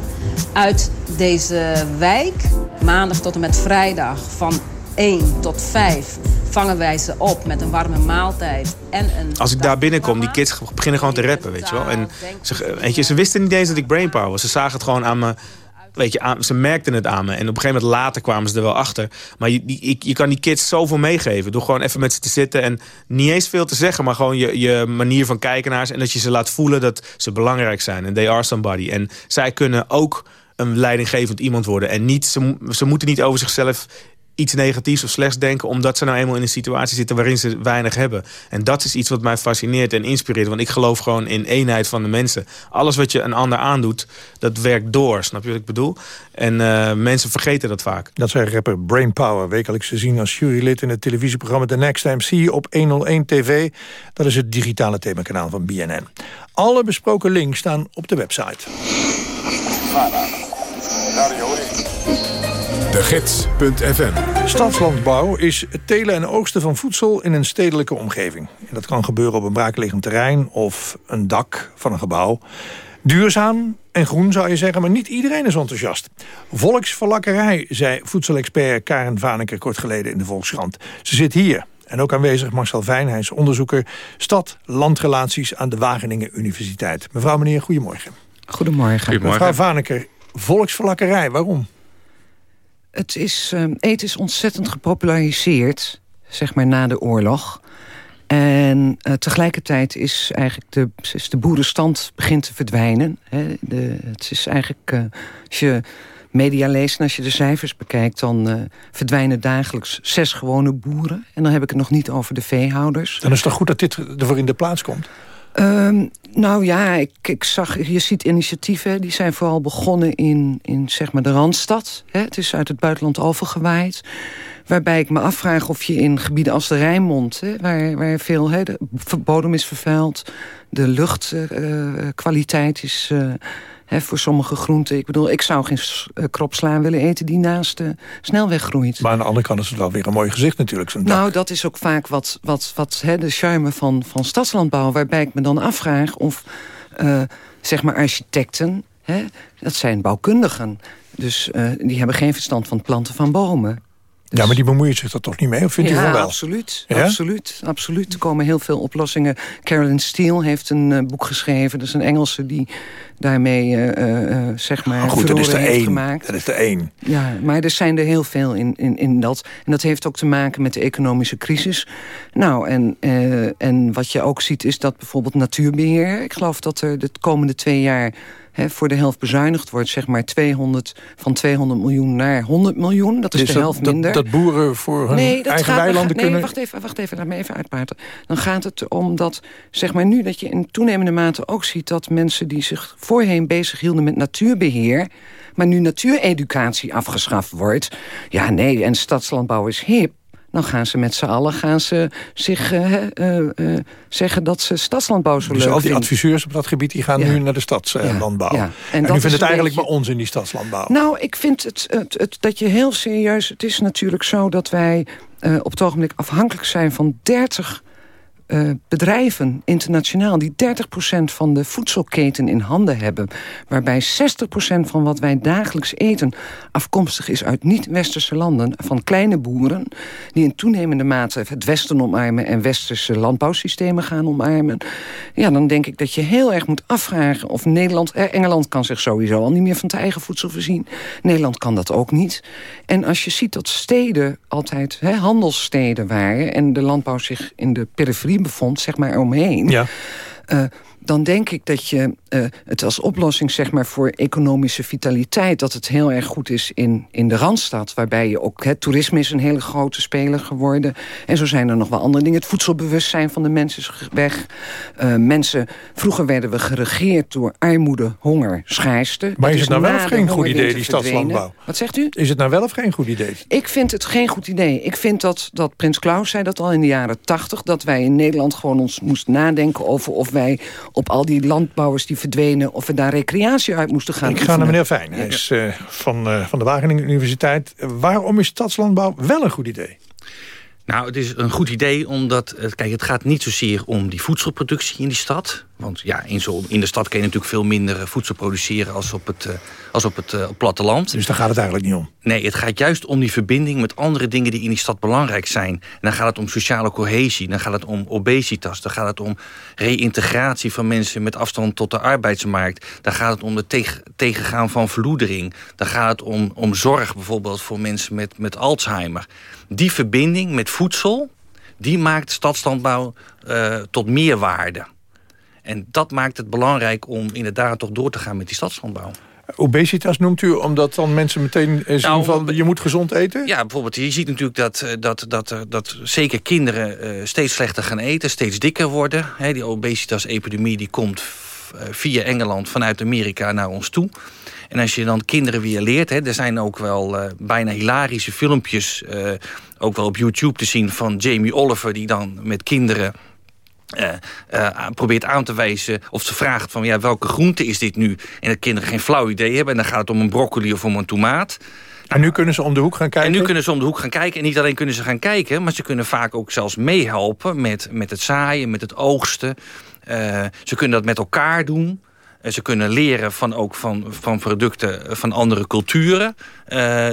uit deze wijk. Maandag tot en met vrijdag van 1 tot 5 vangen wij ze op met een warme maaltijd en een... Als ik daar binnenkom, die kids beginnen gewoon te rappen, weet je wel. En ze, weet je, ze wisten niet eens dat ik brainpower was. Ze zagen het gewoon aan me... Weet je, aan, ze merkten het aan me. En op een gegeven moment later kwamen ze er wel achter. Maar je, die, je kan die kids zoveel meegeven. Door gewoon even met ze te zitten en niet eens veel te zeggen. Maar gewoon je, je manier van kijken naar ze. En dat je ze laat voelen dat ze belangrijk zijn. En they are somebody. En zij kunnen ook een leidinggevend iemand worden. En niet, ze, ze moeten niet over zichzelf iets negatiefs of slechts denken... omdat ze nou eenmaal in een situatie zitten waarin ze weinig hebben. En dat is iets wat mij fascineert en inspireert. Want ik geloof gewoon in eenheid van de mensen. Alles wat je een ander aandoet, dat werkt door. Snap je wat ik bedoel? En uh, mensen vergeten dat vaak. Dat zei rapper Brainpower. Wekelijks te zien als jurylid in het televisieprogramma The Next MC op 101 TV. Dat is het digitale themakanaal van BNN. Alle besproken links staan op de website. De Gids.fm Stadslandbouw is het telen en oogsten van voedsel in een stedelijke omgeving. En dat kan gebeuren op een braakliggend terrein of een dak van een gebouw. Duurzaam en groen zou je zeggen, maar niet iedereen is enthousiast. Volksverlakkerij, zei voedselexpert Karen Vaneker kort geleden in de Volkskrant. Ze zit hier. En ook aanwezig Marcel Vijn, hij is onderzoeker stad-landrelaties aan de Wageningen Universiteit. Mevrouw, meneer, goedemorgen. Goedemorgen. goedemorgen. Mevrouw Vaneker, volksverlakkerij, waarom? Het is, uh, eten is ontzettend gepopulariseerd, zeg maar na de oorlog. En uh, tegelijkertijd is eigenlijk de, de boerenstand begint te verdwijnen. Hè. De, het is eigenlijk, uh, als je media leest en als je de cijfers bekijkt... dan uh, verdwijnen dagelijks zes gewone boeren. En dan heb ik het nog niet over de veehouders. Dan is het toch goed dat dit ervoor in de plaats komt? Um, nou ja, ik, ik, zag, je ziet initiatieven, die zijn vooral begonnen in, in zeg maar de Randstad. Hè? Het is uit het buitenland overgewaaid. Waarbij ik me afvraag of je in gebieden als de Rijnmond... Hè, waar, waar veel, hè, de bodem is vervuild... de luchtkwaliteit uh, is, uh, Voor sommige groenten. Ik bedoel, ik zou geen eh, kropsla willen eten die naast de snelweg groeit. Maar aan de andere kant is het wel weer een mooi gezicht natuurlijk. Zo'n. Nou, dat is ook vaak wat, wat, wat de charme van, van stadslandbouw... waarbij ik me dan afvraag of eh, zeg maar architecten... Dat zijn bouwkundigen, dus eh, die hebben geen verstand van planten van bomen. Ja, maar die bemoeien zich er toch niet mee? Of vindt u van wel? absoluut. Ja? Absoluut, absoluut. Er komen heel veel oplossingen. Carolyn Steele heeft een eh, boek geschreven. Dat is een Engelse die daarmee, eh, eh, zeg maar, Maar goed, dat is er één. gemaakt. Dat is er één. Ja, maar er zijn er heel veel in, in, in dat. En dat heeft ook te maken met de economische crisis. Nou, en, en wat je ook ziet is dat bijvoorbeeld natuurbeheer... ik geloof dat er de komende twee jaar hè, voor de helft bezuinigd wordt... zeg maar 200, van 200 miljoen naar 100 miljoen. Dat is Dus de dat- helft dat- minder. dat boeren voor hun eigen gaat- weilanden nee, kunnen- wacht even, wacht even, laat me even uitpraten. Dan gaat het om dat, zeg maar nu, dat je in toenemende mate ook ziet... dat mensen die zich voorheen bezig hielden met natuurbeheer... maar nu natuureducatie afgeschaft wordt... ja, nee, en stadslandbouw is hip... dan gaan ze met z'n allen gaan ze zich eh, eh, eh, zeggen dat ze stadslandbouw zo Dus leuk al die adviseurs op dat gebied die gaan Ja. nu naar de stadslandbouw. Ja. En, En dat vindt het eigenlijk beetje- bij ons in die stadslandbouw. Nou, ik vind het, het, het, dat je heel serieus... Het is natuurlijk zo dat wij op het ogenblik afhankelijk zijn van 30 eh, bedrijven internationaal... die 30% van de voedselketen in handen hebben. Waarbij 60% van wat wij dagelijks eten afkomstig is uit niet-westerse landen. Van kleine boeren die in toenemende mate het Westen omarmen... en westerse landbouwsystemen gaan omarmen. Ja, dan denk ik dat je heel erg moet afvragen of Nederland... eh, Engeland kan zich sowieso al niet meer van het eigen voedsel voorzien. Nederland kan dat ook niet. En als je ziet dat steden altijd hè, handelssteden waren... en de landbouw zich in de periferie bevond, zeg maar omheen... Ja. eh, dan denk ik dat je eh, het als oplossing zeg maar, voor economische vitaliteit... dat het heel erg goed is in, in de Randstad. Waarbij je ook... Het toerisme is een hele grote speler geworden. En zo zijn er nog wel andere dingen. Het voedselbewustzijn van de mensen is weg. Eh, mensen... Vroeger werden we geregeerd door armoede, honger, schaarste. Maar is het nou wel of geen goed idee, die stadslandbouw? Wat zegt u? Is het nou wel of geen goed idee? Ik vind het geen goed idee. Ik vind dat, dat Prins Klaus zei dat al in de jaren tachtig... dat wij in Nederland gewoon ons moesten nadenken over of wij op al die landbouwers die verdwenen... of we daar recreatie uit moesten gaan Ik ga naar meneer Fijn. Hij is eh, van, eh, van de Wageningen Universiteit. Waarom is stadslandbouw wel een goed idee? Nou, het is een goed idee omdat... eh, Kijk, het gaat niet zozeer om die voedselproductie in die stad. Want ja, in, zo, in de stad kun je natuurlijk veel minder eh, voedsel produceren... als op het, eh, als op het eh, platteland. Dus daar gaat het eigenlijk niet om? Nee, het gaat juist om die verbinding met andere dingen die in die stad belangrijk zijn. En dan gaat het om sociale cohesie, dan gaat het om obesitas... dan gaat het om reïntegratie van mensen met afstand tot de arbeidsmarkt... dan gaat het om het tegen, tegengaan van verloedering... dan gaat het om, om zorg bijvoorbeeld voor mensen met, met Alzheimer. Die verbinding met voedsel, die maakt stadslandbouw eh, tot meerwaarde. En dat maakt het belangrijk om inderdaad toch door te gaan met die stadslandbouw. Obesitas noemt u omdat dan mensen meteen eh, zien Nou, van je moet gezond eten? Ja, bijvoorbeeld, je ziet natuurlijk dat, eh, dat, dat, eh, dat zeker kinderen steeds slechter gaan eten, steeds dikker worden. Die obesitas-epidemie die komt via Engeland vanuit Amerika naar ons toe. En als je dan kinderen weer leert, hè, er zijn ook wel bijna hilarische filmpjes, ook wel op YouTube te zien van Jamie Oliver, die dan met kinderen eh, eh, probeert aan te wijzen of ze vraagt van ja, welke groente is dit nu? En de kinderen geen flauw idee hebben en dan gaat het om een broccoli of om een tomaat. En nu kunnen ze om de hoek gaan kijken? En nu kunnen ze om de hoek gaan kijken. En niet alleen kunnen ze gaan kijken, maar ze kunnen vaak ook zelfs meehelpen met, met het zaaien, met het oogsten. Eh, ze kunnen dat met elkaar doen. Ze kunnen leren van, ook van, van producten van andere culturen... eh,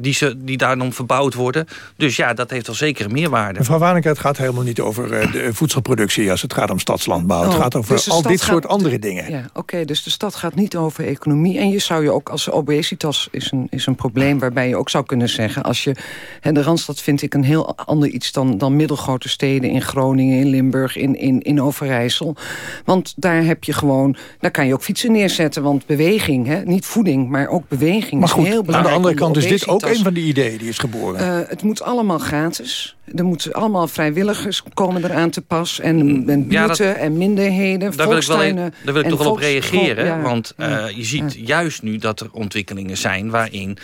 die, ze, die daar dan verbouwd worden. Dus ja, dat heeft wel zeker een meerwaarde. Mevrouw Waneke, het gaat helemaal niet over eh, de voedselproductie... als het gaat om stadslandbouw. het Oh, gaat over dus al dit gaat- soort andere dingen. Ja, oké, dus de stad gaat niet over economie. En je zou je ook, als obesitas is een, is een probleem... waarbij je ook zou kunnen zeggen... als je, hè, de Randstad vind ik een heel ander iets... dan, dan middelgrote steden in Groningen, in Limburg, in, in, in Overijssel. Want daar heb je gewoon... daar kan je ook fietsen neerzetten, want beweging... Hè, niet voeding, maar ook beweging Maar is heel belangrijk. Andere de kant is dit ook een van die ideeën die is geboren. eh, het moet allemaal gratis. Er moeten allemaal vrijwilligers komen eraan te pas. En, en Ja, buurten dat- en minderheden, Daar wil ik, wel, daar wil ik toch wel op reageren. ja. Want eh, Ja. je ziet juist nu dat er ontwikkelingen zijn waarin...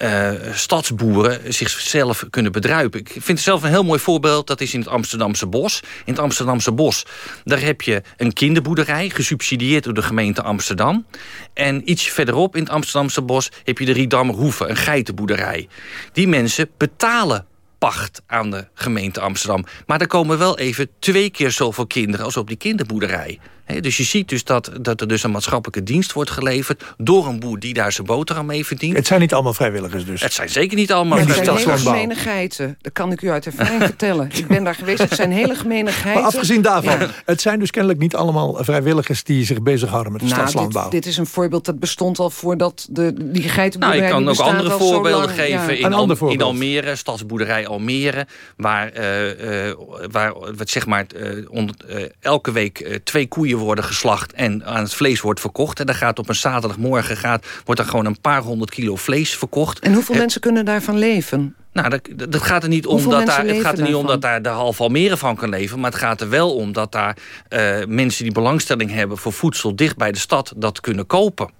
eh, stadsboeren zichzelf kunnen bedruipen. Ik vind het zelf een heel mooi voorbeeld. Dat is in het Amsterdamse Bos. In het Amsterdamse Bos, daar heb je een kinderboerderij... gesubsidieerd door de gemeente Amsterdam. En iets verderop in het Amsterdamse Bos... heb je de Hoeve, een geitenboerderij. Die mensen betalen pacht aan de gemeente Amsterdam. Maar er komen wel even twee keer zoveel kinderen als op die kinderboerderij. Dus je ziet dus dat, dat er dus een maatschappelijke dienst wordt geleverd... door een boer die daar zijn boterham mee verdient. Het zijn niet allemaal vrijwilligers dus? Het zijn zeker niet allemaal ja, vrijwilligers. Het zijn hele gemene geiten. Dat kan ik u uit ervaring vertellen. Ik ben daar geweest. Het zijn hele gemene geiten. Maar afgezien daarvan, het zijn dus kennelijk niet allemaal vrijwilligers... die zich bezighouden met de nou, stadslandbouw. Dit, dit, is een voorbeeld dat bestond al voordat de, die geitenboerderij... Nou, ik kan ook andere voorbeelden geven. Ja. In, Al, in Almere, stadsboerderij Almere... waar, uh, uh, waar wat zeg maar, uh, onder, elke week twee koeien worden geslacht... en aan het vlees wordt verkocht. En dan gaat op een zaterdagmorgen gaat, wordt er gewoon een paar honderd kilo vlees verkocht. En hoeveel mensen kunnen daarvan leven? Nou, dat, dat gaat er niet om dat daar, het gaat er niet om dat daar de half Almere van kan leven. Maar het gaat er wel om dat daar uh, mensen die belangstelling hebben voor voedsel dicht bij de stad dat kunnen kopen.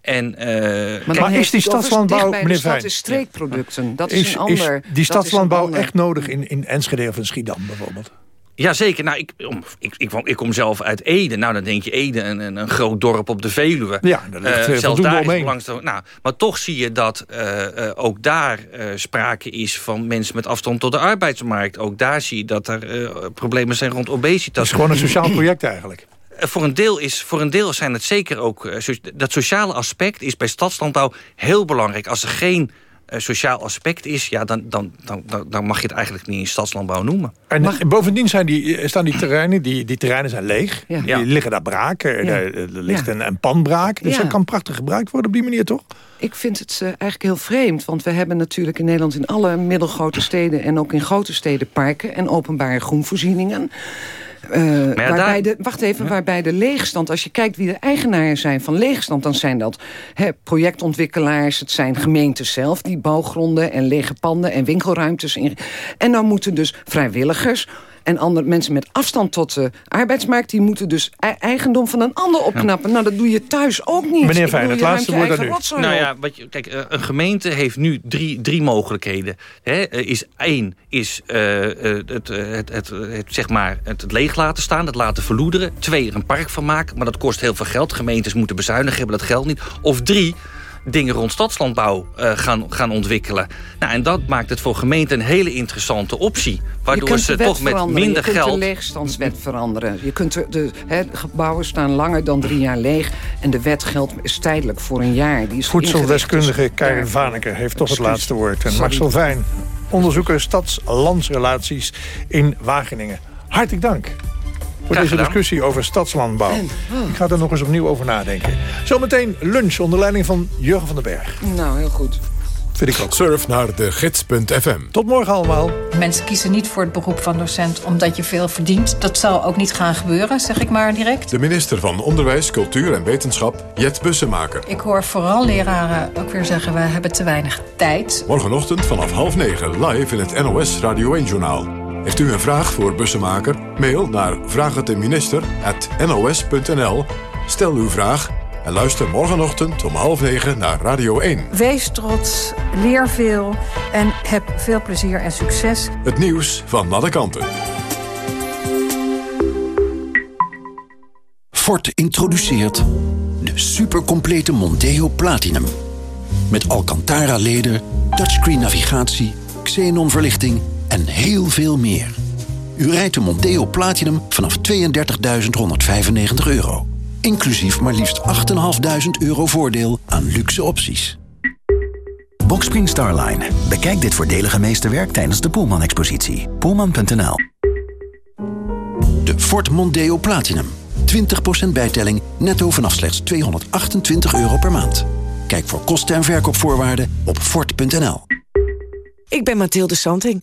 En, uh, maar, kijk, maar is die stadslandbouw, meneer de stad is streekproducten. Dat is, is een ander. Is die stadslandbouw echt nodig in, in Enschede of in Schiedam bijvoorbeeld? Jazeker. Nou, ik, ik, ik, ik, kom zelf uit Ede. Nou, dan denk je Ede, een, een, groot dorp op de Veluwe. Ja, dat ligt uh, zelfs daar omheen. is belangstelling. Nou, maar toch zie je dat uh, uh, ook daar sprake is van mensen met afstand tot de arbeidsmarkt. Ook daar zie je dat er problemen zijn rond obesitas. Het is gewoon een sociaal project eigenlijk. Voor een, deel is, voor een deel zijn het zeker ook... dat sociale aspect is bij stadslandbouw heel belangrijk. Als er geen sociaal aspect is... Ja, dan, dan, dan, dan mag je het eigenlijk niet in stadslandbouw noemen. En mag... bovendien zijn die, staan die terreinen, die, die terreinen zijn leeg. Ja. Die liggen daar braak, er, ja. er, er ligt ja. een, een panbraak. Dus dat kan prachtig gebruikt worden op die manier, toch? Ik vind het uh, eigenlijk heel vreemd. Want we hebben natuurlijk in Nederland in alle middelgrote steden... en ook in grote steden parken en openbare groenvoorzieningen... Uh, ja, waarbij daar... de, wacht even, ja. waarbij de leegstand... als je kijkt wie de eigenaren zijn van leegstand... dan zijn dat projectontwikkelaars, het zijn gemeenten zelf... die bouwgronden en lege panden en winkelruimtes... In, en dan moeten dus vrijwilligers en andere mensen met afstand tot de arbeidsmarkt... die moeten dus eigendom van een ander opknappen. Ja. Nou, dat doe je thuis ook niet. Meneer Fijn, het laatste woord aan u. Nou ja, wat je, kijk, een gemeente heeft nu drie, drie mogelijkheden. He, is één is uh, het, het, het, het, zeg maar het leeg laten staan, het laten verloederen. Twee, er een park van maken, maar dat kost heel veel geld. Gemeentes moeten bezuinigen, hebben dat geld niet. Of drie, dingen rond stadslandbouw uh, gaan, gaan ontwikkelen. Nou, en dat maakt het voor gemeenten een hele interessante optie. Waardoor ze toch met minder geld... Je kunt de leegstandswet veranderen. Je kunt de, de he, gebouwen staan langer dan drie jaar leeg. En de wet geldt is tijdelijk voor een jaar. Die is Voedseldeskundige dus Karin Vaneke heeft toch het laatste woord. En Marcel Vijn, onderzoeker stads-landsrelaties in Wageningen. Hartelijk dank voor deze discussie over stadslandbouw. Ik ga er nog eens opnieuw over nadenken. Zometeen lunch onder leiding van Jurgen van den Berg. Nou, heel goed. Vind ik ook. Surf naar de gids.fm. Tot morgen allemaal. Mensen kiezen niet voor het beroep van docent omdat je veel verdient. Dat zal ook niet gaan gebeuren, zeg ik maar direct. De minister van Onderwijs, Cultuur en Wetenschap, Jet Bussemaker. Ik hoor vooral leraren ook weer zeggen... we hebben te weinig tijd. Morgenochtend vanaf half negen live in het NOS Radio 1-journaal. Heeft u een vraag voor Bussemaker? Mail naar vraagteminister.nos.nl. Stel uw vraag en luister morgenochtend om half negen naar Radio 1. Wees trots, leer veel en heb veel plezier en succes. Het nieuws van alle kanten. Ford introduceert de supercomplete Monteo Platinum. Met Alcantara-leder, touchscreen navigatie, xenon-verlichting en heel veel meer. U rijdt de Monteo Platinum vanaf 32.195 euro. Inclusief maar liefst 8.500 euro voordeel aan luxe opties. Boxspring Starline. Bekijk dit voordelige meesterwerk tijdens de Poelman-expositie. Poelman.nl De Ford Mondeo Platinum. 20% bijtelling netto vanaf slechts 228 euro per maand. Kijk voor kosten en verkoopvoorwaarden op Ford.nl. Ik ben Mathilde Santing,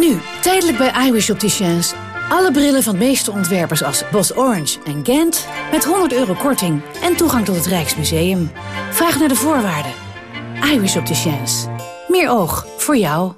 Nu, tijdelijk bij iWish Opticians. Alle brillen van de meeste ontwerpers als Bos Orange en Gent... met 100 euro korting en toegang tot het Rijksmuseum. Vraag naar de voorwaarden. iWish Opticians. Meer oog voor jou.